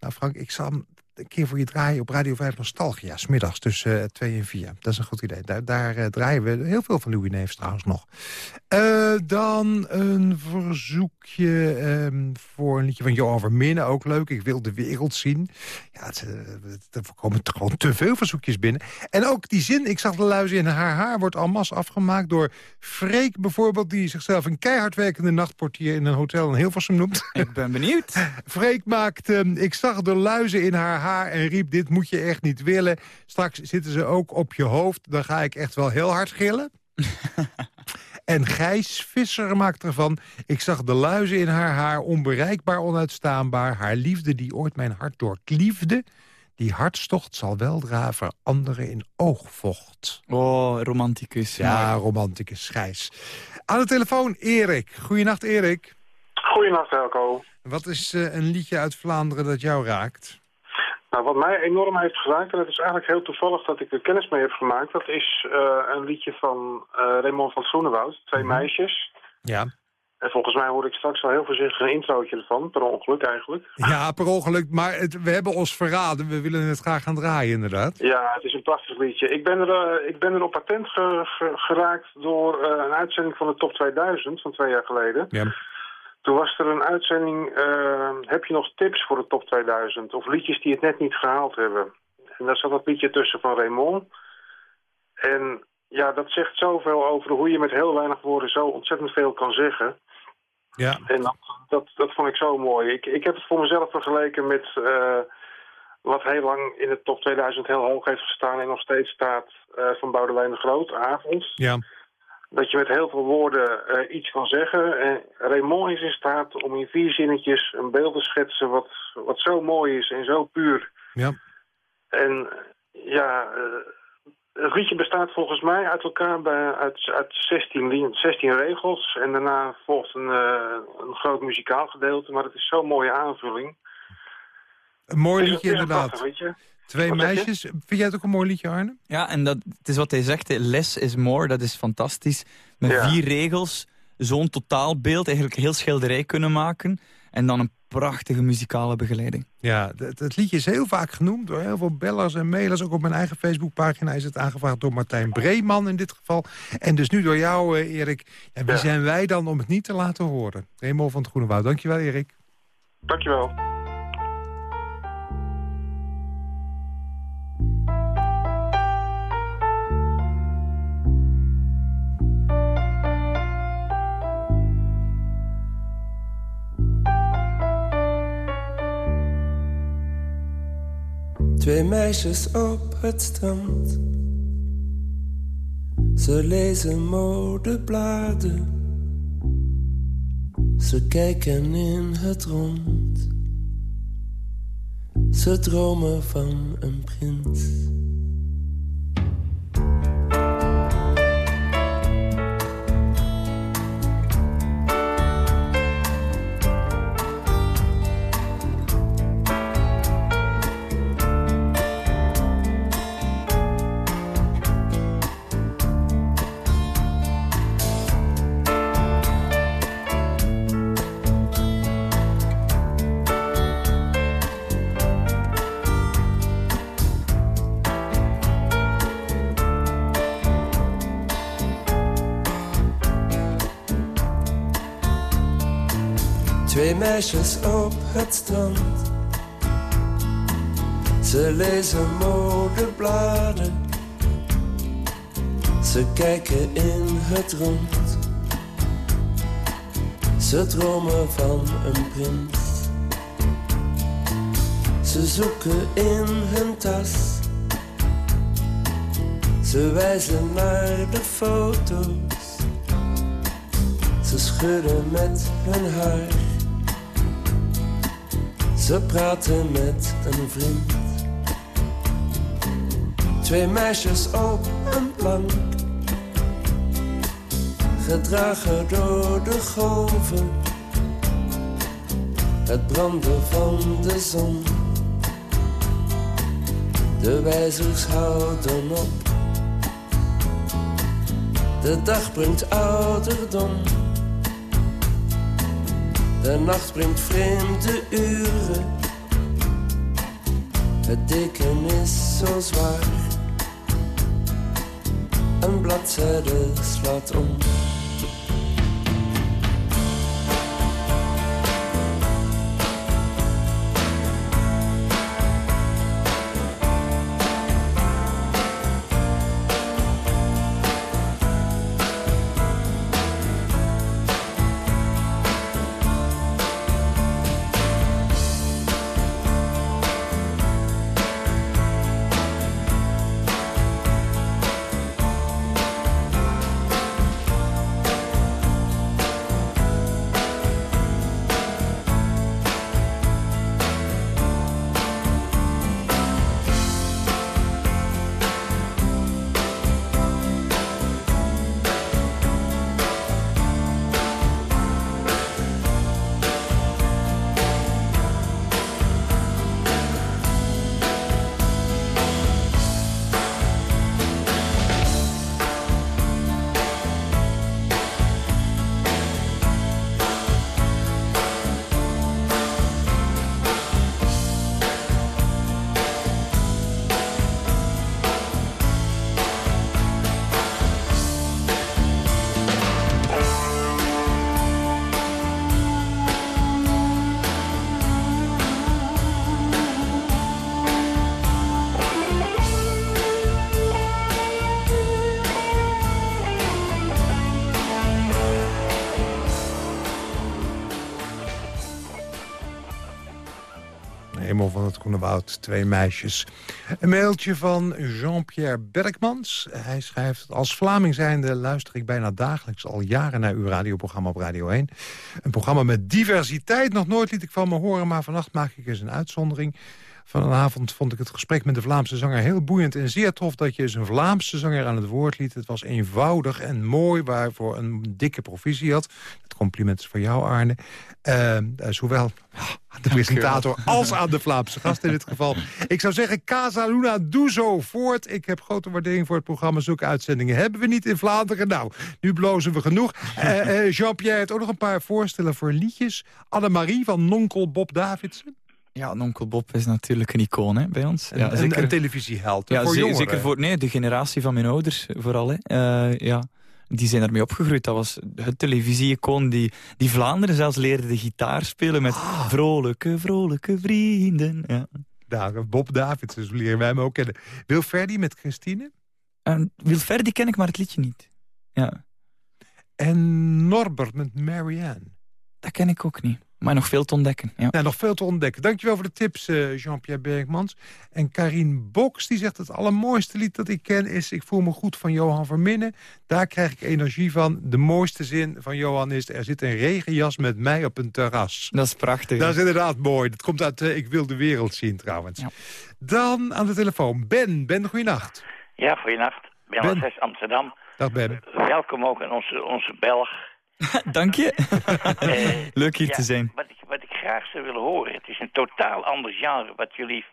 Nou Frank, ik zal een keer voor je draaien op Radio 5 Nostalgia. Smiddags tussen uh, 2 en 4. Dat is een goed idee. Daar, daar uh, draaien we heel veel van Louis Neefs trouwens nog. Uh, dan een verzoekje um, voor een liedje van Johan Verminnen. Ook leuk. Ik wil de wereld zien. Ja, het, er komen gewoon te veel verzoekjes binnen. En ook die zin, ik zag de luizen in haar haar... wordt al mas afgemaakt door Freek bijvoorbeeld... die zichzelf een keihard werkende nachtportier in een hotel in Hilversum noemt. Ik ben benieuwd. Freek maakt, um, ik zag de luizen in haar haar en riep... dit moet je echt niet willen. Straks zitten ze ook op je hoofd. Dan ga ik echt wel heel hard gillen. en Gijs Visser maakt ervan... ik zag de luizen in haar haar onbereikbaar onuitstaanbaar. Haar liefde die ooit mijn hart doorkliefde... Die hartstocht zal weldra veranderen in oogvocht. Oh, romanticus. Ja, romanticus, Gijs. Aan de telefoon, Erik. Goedenacht, Erik. Goedenacht, Elko. Wat is uh, een liedje uit Vlaanderen dat jou raakt? Nou, wat mij enorm heeft geraakt, en het is eigenlijk heel toevallig dat ik er kennis mee heb gemaakt... dat is uh, een liedje van uh, Raymond van Soenewoud, Twee -hmm. meisjes. Ja. En volgens mij hoorde ik straks al heel voorzichtig een introotje ervan, per ongeluk eigenlijk. Ja, per ongeluk, maar het, we hebben ons verraden. We willen het graag gaan draaien, inderdaad. Ja, het is een prachtig liedje. Ik ben er, uh, ik ben er op patent ge, ge, geraakt door een uitzending van de Top 2000 van twee jaar geleden... Ja. Toen was er een uitzending, uh, heb je nog tips voor de top 2000? Of liedjes die het net niet gehaald hebben? En daar zat dat liedje tussen van Raymond. En ja, dat zegt zoveel over hoe je met heel weinig woorden zo ontzettend veel kan zeggen. Ja. En dat, dat, dat vond ik zo mooi. Ik, ik heb het voor mezelf vergeleken met uh, wat heel lang in de top 2000 heel hoog heeft gestaan... en nog steeds staat uh, van Boudewijn de Groot, Avond. Ja dat je met heel veel woorden uh, iets kan zeggen. En Raymond is in staat om in vier zinnetjes een beeld te schetsen wat, wat zo mooi is en zo puur. Ja. En ja, uh, het liedje bestaat volgens mij uit elkaar bij, uit, uit 16, 16 regels. En daarna volgt een, uh, een groot muzikaal gedeelte, maar het is zo'n mooie aanvulling. Een mooi liedje inderdaad. Twee meisjes. Vind jij het ook een mooi liedje, Arne? Ja, en dat, het is wat hij zegt, less is more, dat is fantastisch. Met ja. vier regels zo'n totaalbeeld, eigenlijk heel schilderij kunnen maken. En dan een prachtige muzikale begeleiding. Ja, het, het, liedje is heel vaak genoemd door heel veel bellers en mailers. Ook op mijn eigen Facebookpagina is het aangevraagd door Martijn Breeman in dit geval. En dus nu door jou, uh, Erik. Ja, wie ja. zijn wij dan om het niet te laten horen? Raymond van het Groene Woud. Dankjewel, Erik. Dankjewel. Twee meisjes op het strand. Ze lezen modebladen. Ze kijken in het rond. Ze dromen van een prins. Meisjes op het strand. Ze lezen modebladen. Ze kijken in het rond. Ze dromen van een prins. Ze zoeken in hun tas. Ze wijzen naar de foto's. Ze schudden met hun haar. Ze praten met een vriend. Twee meisjes op een plank. Gedragen door de golven. Het branden van de zon. De wijzers houden op. De dag brengt ouderdom. De nacht brengt vreemde uren. Het deken is zo zwaar. Een bladzijde slaat om. Van het Groene twee meisjes. Een mailtje van Jean-Pierre Bergmans. Hij schrijft, als Vlaming zijnde luister ik bijna dagelijks al jaren naar uw radioprogramma op Radio 1. Een programma met diversiteit, nog nooit liet ik van me horen, maar vannacht maak ik eens een uitzondering. Vanavond vond ik het gesprek met de Vlaamse zanger heel boeiend en zeer tof dat je eens een Vlaamse zanger aan het woord liet. Het was eenvoudig en mooi, waarvoor een dikke provisie had. Het compliment is voor jou, Arne. Uh, zowel aan de presentator als aan de Vlaamse gast in dit geval. Ik zou zeggen, Casa Luna, doe zo voort. Ik heb grote waardering voor het programma. Zulke uitzendingen hebben we niet in Vlaanderen. Nou, nu blozen we genoeg. Uh, uh, Jean-Pierre heeft ook nog een paar voorstellen voor liedjes. Annemarie van Nonkel Bob Davidson. Ja, Nonkel Bob is natuurlijk een icoon hè, bij ons. Ja, zeker. een televisieheld ja, voor ze, jongeren. Zeker voor nee, de generatie van mijn ouders vooral. Hè. Uh, ja, die zijn ermee opgegroeid. Dat was het televisie-icoon die, die Vlaanderen zelfs leerde de gitaar spelen met Ah. vrolijke, vrolijke vrienden. Ja. Nou, Bob Davids, dus leren wij hem ook kennen. Wil Ferdi met Christine? En Wilferdi ken ik, maar het liedje niet. Ja. En Norbert met Marianne? Dat ken ik ook niet. Maar nog veel te ontdekken. Ja. Nog veel te ontdekken. Dankjewel voor de tips, uh, Jean-Pierre Bergmans. En Karin Boks, die zegt het allermooiste lied dat ik ken is... Ik voel me goed van Johan Verminnen. Daar krijg ik energie van. De mooiste zin van Johan is... Er zit een regenjas met mij op een terras. Dat is prachtig. Dat is inderdaad mooi. Dat komt uit uh, Ik wil de wereld zien trouwens. Ja. Dan aan de telefoon. Ben. Ben, goeienacht. Ja, goeienacht. Ben, ben. 6 Amsterdam. Dag Ben. Welkom ook in onze, onze Belg. Dank je. uh, Leuk hier ja, te zijn. Wat ik, wat ik graag zou willen horen, het is een totaal ander genre wat jullie,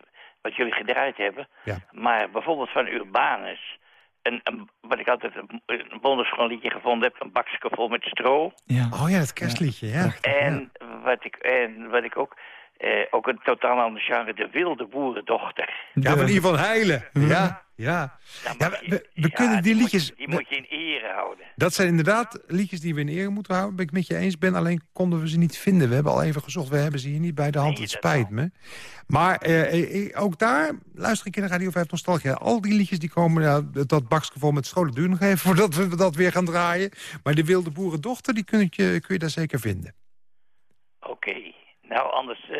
wat jullie gedraaid hebben. Ja. Maar bijvoorbeeld van Urbanus, een, een, wat ik altijd een, een bonderschoon liedje gevonden heb, een bakje vol met stro. Ja. Oh ja, het kerstliedje, ja. En, Wat ik, en wat ik ook, eh, ook een totaal ander genre, de wilde boerendochter. Ja, van Ivan Heilen. Ja, ja. ja we, we kunnen die, liedjes... die moet je in ere houden. Dat zijn inderdaad liedjes die we in ere moeten houden. Ben ik met je eens ben, alleen konden we ze niet vinden. We hebben al even gezocht, we hebben ze hier niet bij de hand. het spijt me. Maar eh, eh, ook daar luister ik in de Radio 5 Nostalgia. Al die liedjes die komen, ja, dat bakske vol met scholen duur nog even... voordat we dat weer gaan draaien. Maar de wilde boerendochter, die kun je, kun je daar zeker vinden. Nou, anders, uh,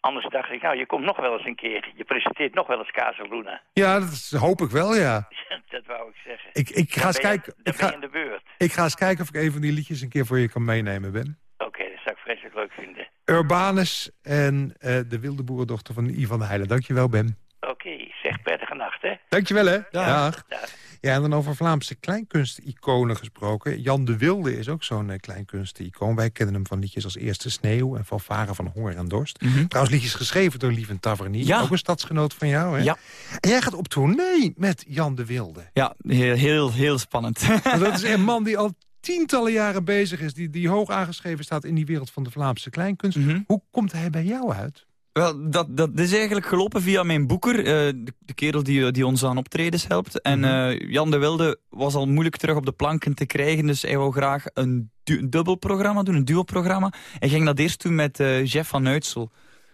anders dacht ik, nou, je komt nog wel eens een keer. Je presenteert nog wel eens Casaluna. Ja, dat hoop ik wel, ja. dat wou ik zeggen. Ik, ik ga eens kijken. Ik ga, in de beurt. Ik ga eens kijken of ik een van die liedjes een keer voor je kan meenemen, Ben. Oké, dat zou ik vreselijk leuk vinden. Urbanus en uh, de wilde boerendochter van Ivan Heilen. Dankjewel, Ben. Oké, zeg prettige nacht, hè. Dankjewel, hè. Dag. Dag. Ja, en dan over Vlaamse kleinkunsticonen gesproken. Jan de Wilde is ook zo'n uh, kleinkunsticoon. Wij kennen hem van liedjes als Eerste Sneeuw... en van Varen van Honger en Dorst. Mhm. Trouwens, liedjes geschreven door Lieven Tavernier. Ja. Ook een stadsgenoot van jou, hè? Ja. En jij gaat op tournee met Jan de Wilde. Ja, heel, heel, heel spannend. dat is een man die al tientallen jaren bezig is... Die, die hoog aangeschreven staat in die wereld van de Vlaamse kleinkunst. Mhm. Hoe komt hij bij jou uit? Wel, dat, dat is eigenlijk gelopen via mijn boeker, uh, de, de, kerel die, die ons aan optredens helpt. En uh, Jan de Wilde was al moeilijk terug op de planken te krijgen, dus hij wou graag een, du een dubbel programma doen, een duo-programma. Hij ging dat eerst doen met uh, Jeff van Uitsel.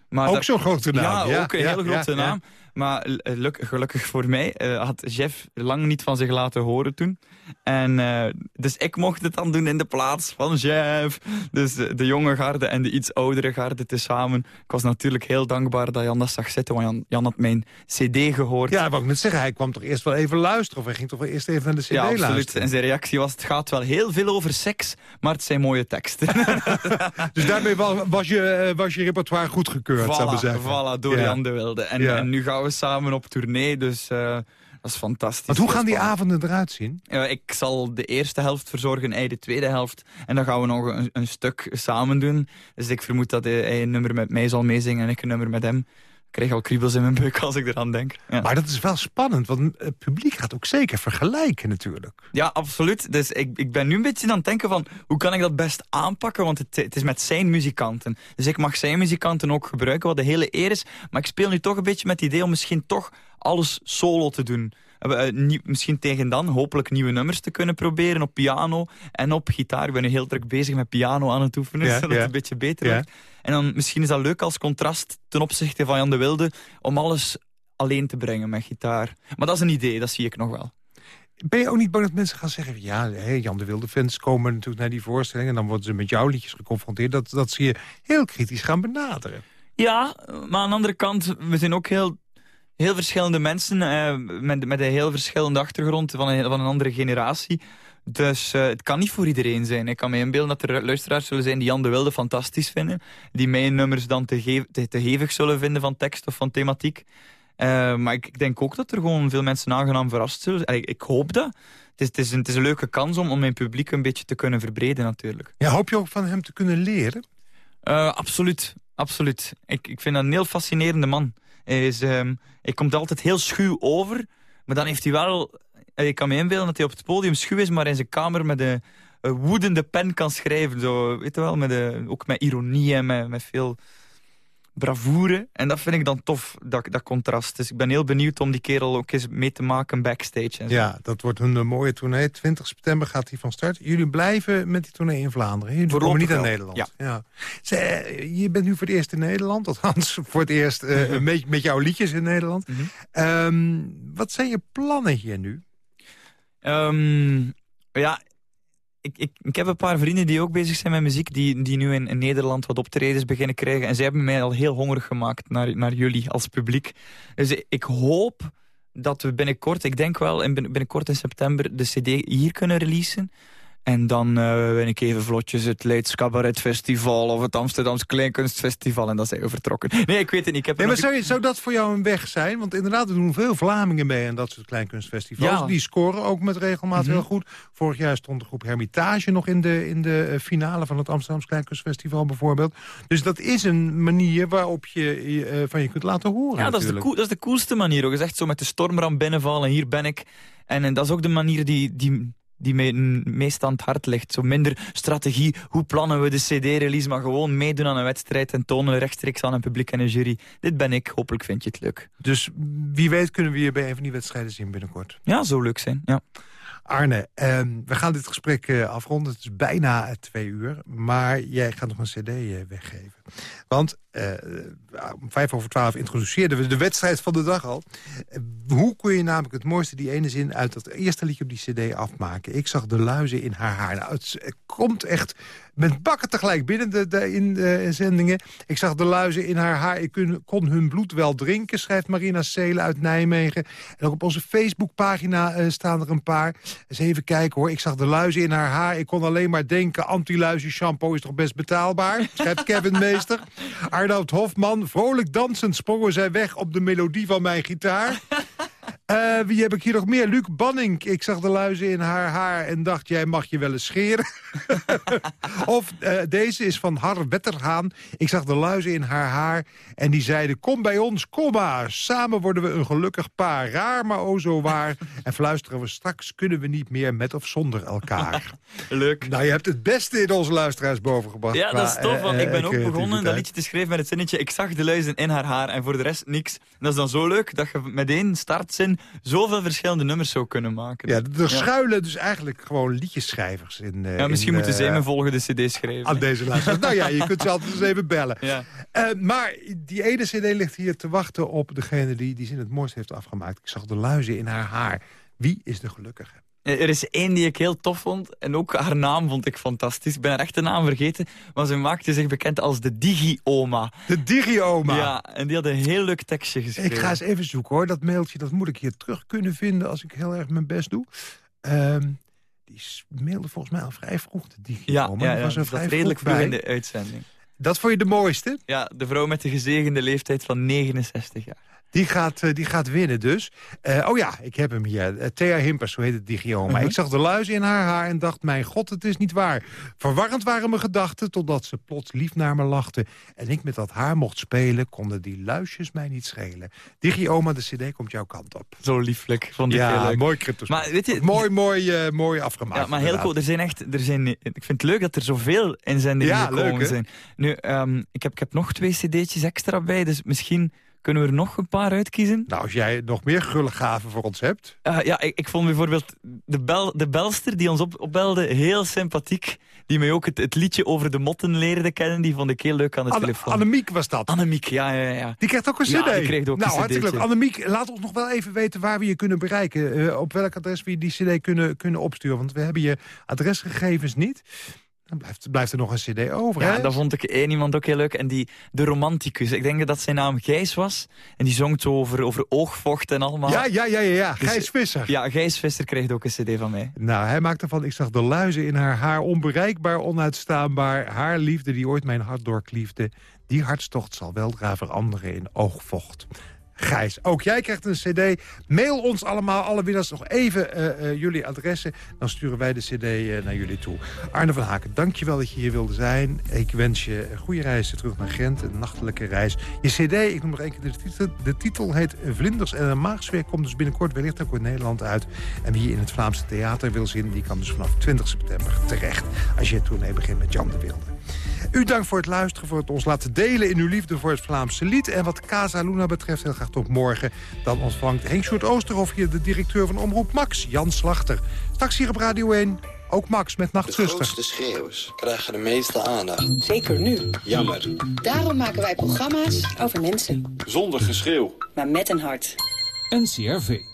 Maar ook zo'n grote naam. Ja, ook een hele grote naam. Maar gelukkig voor mij uh, had Jeff lang niet van zich laten horen toen. En uh, dus ik mocht het dan doen in de plaats van Jeff. Dus de, de jonge garde en de iets oudere garde tezamen. Ik was natuurlijk heel dankbaar dat Jan dat zag zitten. Want Jan, Jan had mijn cd gehoord. Ja, wou ik net zeggen. Hij kwam toch eerst wel even luisteren. Of hij ging toch wel eerst even naar de cd ja, absoluut. luisteren. En zijn reactie was, het gaat wel heel veel over seks. Maar het zijn mooie teksten. dus daarmee was, was, je, was je repertoire goedgekeurd, voilà, zou ik zeggen. Voilà, door ja. Jan de Wilde. En, Ja. en nu gaan we samen op tournee, dus uh, dat is fantastisch. Want hoe gaan die avonden eruit zien? Uh, ik zal de eerste helft verzorgen, hij de tweede helft. En dan gaan we nog een, een stuk samen doen. Dus ik vermoed dat hij, hij een nummer met mij zal meezingen en ik een nummer met hem. Ik krijg al kriebels in mijn buik als ik eraan denk. Ja. Maar dat is wel spannend, want het publiek gaat ook zeker vergelijken natuurlijk. Ja, absoluut. Dus ik, ik ben nu een beetje aan het denken van... hoe kan ik dat best aanpakken? Want het, het is met zijn muzikanten. Dus ik mag zijn muzikanten ook gebruiken, wat de hele eer is. Maar ik speel nu toch een beetje met het idee om misschien toch alles solo te doen. Uh, nieuw, misschien tegen dan hopelijk nieuwe nummers te kunnen proberen op piano en op gitaar. Ik ben nu heel druk bezig met piano aan het oefenen, Ja, zodat ja. het een beetje beter Ja. wordt. En dan misschien is dat leuk als contrast ten opzichte van Jan de Wilde... om alles alleen te brengen met gitaar. Maar dat is een idee, dat zie ik nog wel. Ben je ook niet bang dat mensen gaan zeggen... ja, hé, Jan de Wilde fans komen natuurlijk naar die voorstelling... en dan worden ze met jouw liedjes geconfronteerd... dat, dat ze je heel kritisch gaan benaderen. Ja, maar aan de andere kant, we zijn ook heel, heel verschillende mensen... eh, met, met een heel verschillende achtergrond van een, van een andere generatie. Dus eh, het kan niet voor iedereen zijn. Ik kan me inbeelden dat er luisteraars zullen zijn die Jan de Wilde fantastisch vinden. Die mijn nummers dan te, ge te, te hevig zullen vinden van tekst of van thematiek. Eh, maar ik, ik denk ook dat er gewoon veel mensen aangenaam verrast zullen zijn. Ik, ik hoop dat. Het is, het, is een, het is een leuke kans om, om mijn publiek een beetje te kunnen verbreden natuurlijk. Ja, hoop je ook van hem te kunnen leren? Uh, absoluut, absoluut. Ik, ik vind dat een heel fascinerende man. Is, um, hij komt altijd heel schuw over, maar dan heeft hij wel... Ik kan me inbeelden dat hij op het podium schuw is, maar in zijn kamer met een, woedende pen kan schrijven. Zo, weet je wel, met een, ook met ironie en met, met veel bravoure. En dat vind ik dan tof, dat, dat contrast. Dus ik ben heel benieuwd om die kerel ook eens mee te maken backstage. En zo. Ja, dat wordt een uh, mooie tournee. 20 september gaat hij van start. Jullie blijven met die tournee in Vlaanderen. Jullie komen niet naar Nederland. Ja. ja. Ze, je bent nu voor het eerst in Nederland. Althans, voor het eerst uh, met, met jouw liedjes in Nederland. Mm -hmm. um, wat zijn je plannen hier nu? Um, ja, ik, ik, ik heb een paar vrienden die ook bezig zijn met muziek... die, die nu in, Nederland wat optredens beginnen krijgen. En zij hebben mij al heel hongerig gemaakt naar, naar jullie als publiek. Dus ik, ik hoop dat we binnenkort, ik denk wel in, binnenkort in september... de cd hier kunnen releasen. En dan uh, ben ik even vlotjes het Leids Cabaret Festival... of het Amsterdams Kleinkunstfestival en dan zijn we vertrokken. Nee, ik weet het niet. Ik heb nee, maar nog... zou, zou, dat voor jou een weg zijn? Want inderdaad, er doen veel Vlamingen mee aan dat soort kleinkunstfestivals. Ja. Die scoren ook met regelmaat mm -hmm. heel goed. Vorig jaar stond de groep Hermitage nog in de, in de finale... van het Amsterdams Kleinkunstfestival bijvoorbeeld. Dus dat is een manier waarop je uh, van je kunt laten horen. Ja, dat is, de cool, dat is de coolste manier. Ook. is echt zo met de stormram binnenvallen, hier ben ik. En, en dat is ook de manier die... die die het meest aan het hart ligt. Zo minder strategie, hoe plannen we de cd-release, maar gewoon meedoen aan een wedstrijd en tonen rechtstreeks aan een publiek en een jury. Dit ben ik, hopelijk vind je het leuk. Dus wie weet kunnen we je bij een van die wedstrijden zien binnenkort. Ja, zou leuk zijn, ja. Arne, ehm, we gaan dit gesprek uh, afronden. Het is bijna twee uur, maar jij gaat nog een cd uh, weggeven. Want uh, om vijf over twaalf introduceerden we de wedstrijd van de dag al. hoe kun je namelijk het mooiste, die ene zin uit dat eerste liedje op die cd afmaken? Ik zag de luizen in haar haar. Nou, het komt echt met bakken tegelijk binnen de, de in de zendingen. Ik zag de luizen in haar haar. Ik kon, hun bloed wel drinken, schrijft Marina Seelen uit Nijmegen. En ook op onze Facebookpagina uh, staan er een paar. Eens even kijken hoor. Ik zag de luizen in haar haar. Ik kon alleen maar denken, anti-luizen shampoo is toch best betaalbaar? Schrijft Kevin Arnoud Hofman, vrolijk dansend sprongen zij weg op de melodie van mijn gitaar. Uh, wie heb ik hier nog meer? Luc Banning. Ik zag de luizen in haar haar en dacht, jij mag je wel eens scheren. of uh, deze is van Har Wetterhaan. Ik zag de luizen in haar haar en die zeiden... kom bij ons, kom maar. Samen worden we een gelukkig paar. Raar, maar o zo waar. en fluisteren we straks, kunnen we niet meer met of zonder elkaar. Leuk. Nou, je hebt het beste in onze luisteraars bovengebracht. Ja, dat is tof, want ik ben ook begonnen dat liedje te schrijven met het zinnetje... ik zag de luizen in haar haar en voor de rest niks. En dat is dan zo leuk dat je met één zoveel verschillende nummers zou kunnen maken. Ja, er schuilen dus eigenlijk gewoon liedjeschrijvers in. Uh, ja, misschien in, moeten zij uh, me volgen de cd schrijven. Aan deze luisteraars. nou ja, je kunt ze altijd eens even bellen. Ja. Uh, maar die ene cd ligt hier te wachten op degene die die zin het mooiste heeft afgemaakt. Ik zag de luizen in haar haar. Wie is de gelukkige? Er is één die ik heel tof vond. En ook haar naam vond ik fantastisch. Ik ben haar echte naam vergeten. Maar ze maakte zich bekend als de Digi-oma. De Digi-oma? Ja, en die had een heel leuk tekstje geschreven. Ik ga eens even zoeken hoor. Dat mailtje dat moet ik hier terug kunnen vinden als ik heel erg mijn best doe. Um, die mailde volgens mij al vrij vroeg, de Digi-oma. Ja, ja, ja, was er dat vrij redelijk vroeg in de uitzending. Dat vond je de mooiste? Ja, de vrouw met de gezegende leeftijd van 69 jaar. Die gaat, uh, die gaat winnen dus. Uh, oh ja, ik heb hem hier. Uh, Thea Himpers, zo heet het Digioma. Uh -huh. Ik zag de luizen in haar haar en dacht, mijn god, het is niet waar. Verwarrend waren mijn gedachten, totdat ze plots lief naar me lachte. En ik met dat haar mocht spelen, konden die luisjes mij niet schelen. Digioma, de cd komt jouw kant op. Zo lieflijk, vond ik ja, heel leuk. mooi cryptos. Maar weet je, mooi, mooi, mooi afgemaakt. Ja, maar heel cool. Er zijn echt, er zijn, ik vind het leuk dat er zoveel inzendingen ja, gekomen leuk, zijn. Nu, um, ik, heb, ik heb nog twee cd'tjes extra bij, dus misschien kunnen we er nog een paar uitkiezen? Nou, als jij nog meer gullegaven voor ons hebt. Uh, ja, ik, ik, vond bijvoorbeeld de, bel, de belster die ons op, opbelde heel sympathiek. Die mij ook het, het, liedje over de motten leerde kennen. Die vond ik heel leuk aan de Anne, telefoon. Annemiek was dat? Annemiek, ja, ja, ja. Die krijgt ook een cd? Ja, die kreeg ook nou, een hartstikke leuk. Annemiek, laat ons nog wel even weten waar we je kunnen bereiken. Uh, op welk adres we die cd kunnen, kunnen opsturen. Want we hebben je adresgegevens niet. Dan blijft, blijft er nog een cd over, Ja, hè? dat vond ik één iemand ook heel leuk. En die, de romanticus, ik denk dat zijn naam Gijs was. En die zong zo over, over oogvocht en allemaal. Ja, ja, ja, ja, ja. Dus- Gijs Visser. Ja, Gijs Visser kreeg ook een cd van mij. Nou, hij maakte van, ik zag de luizen in haar haar onbereikbaar, onuitstaanbaar. Haar liefde die ooit mijn hart doorkliefde. Die hartstocht zal weldra veranderen in oogvocht. Gijs, ook jij krijgt een cd. Mail ons allemaal, alle winnaars, nog even uh, uh, jullie adressen. Dan sturen wij de cd uh, naar jullie toe. Arne van Haken, dankjewel dat je hier wilde zijn. Ik wens je goede reizen terug naar Gent, een nachtelijke reis. Je cd, ik noem nog één keer de titel. De titel heet Vlinders en een maagsfeer. Komt dus binnenkort wellicht ook in Nederland uit. En wie in het Vlaamse theater wil zien, die kan dus vanaf 20 september terecht. Als je het tournee begint met Jan de Wilde. U dank voor het luisteren, voor het ons laten delen in uw liefde voor het Vlaamse lied. En wat Casa Luna betreft, heel graag tot morgen. Dan ontvangt Henk Sjoerd Oosterhof hier de directeur van Omroep Max, Jan Slachter. Straks hier op Radio 1, ook Max met Nachtzuster. De grootste schreeuwers krijgen de meeste aandacht. Zeker nu. Jammer. Daarom maken wij programma's over mensen. Zonder geschreeuw. Maar met een hart. NCRV.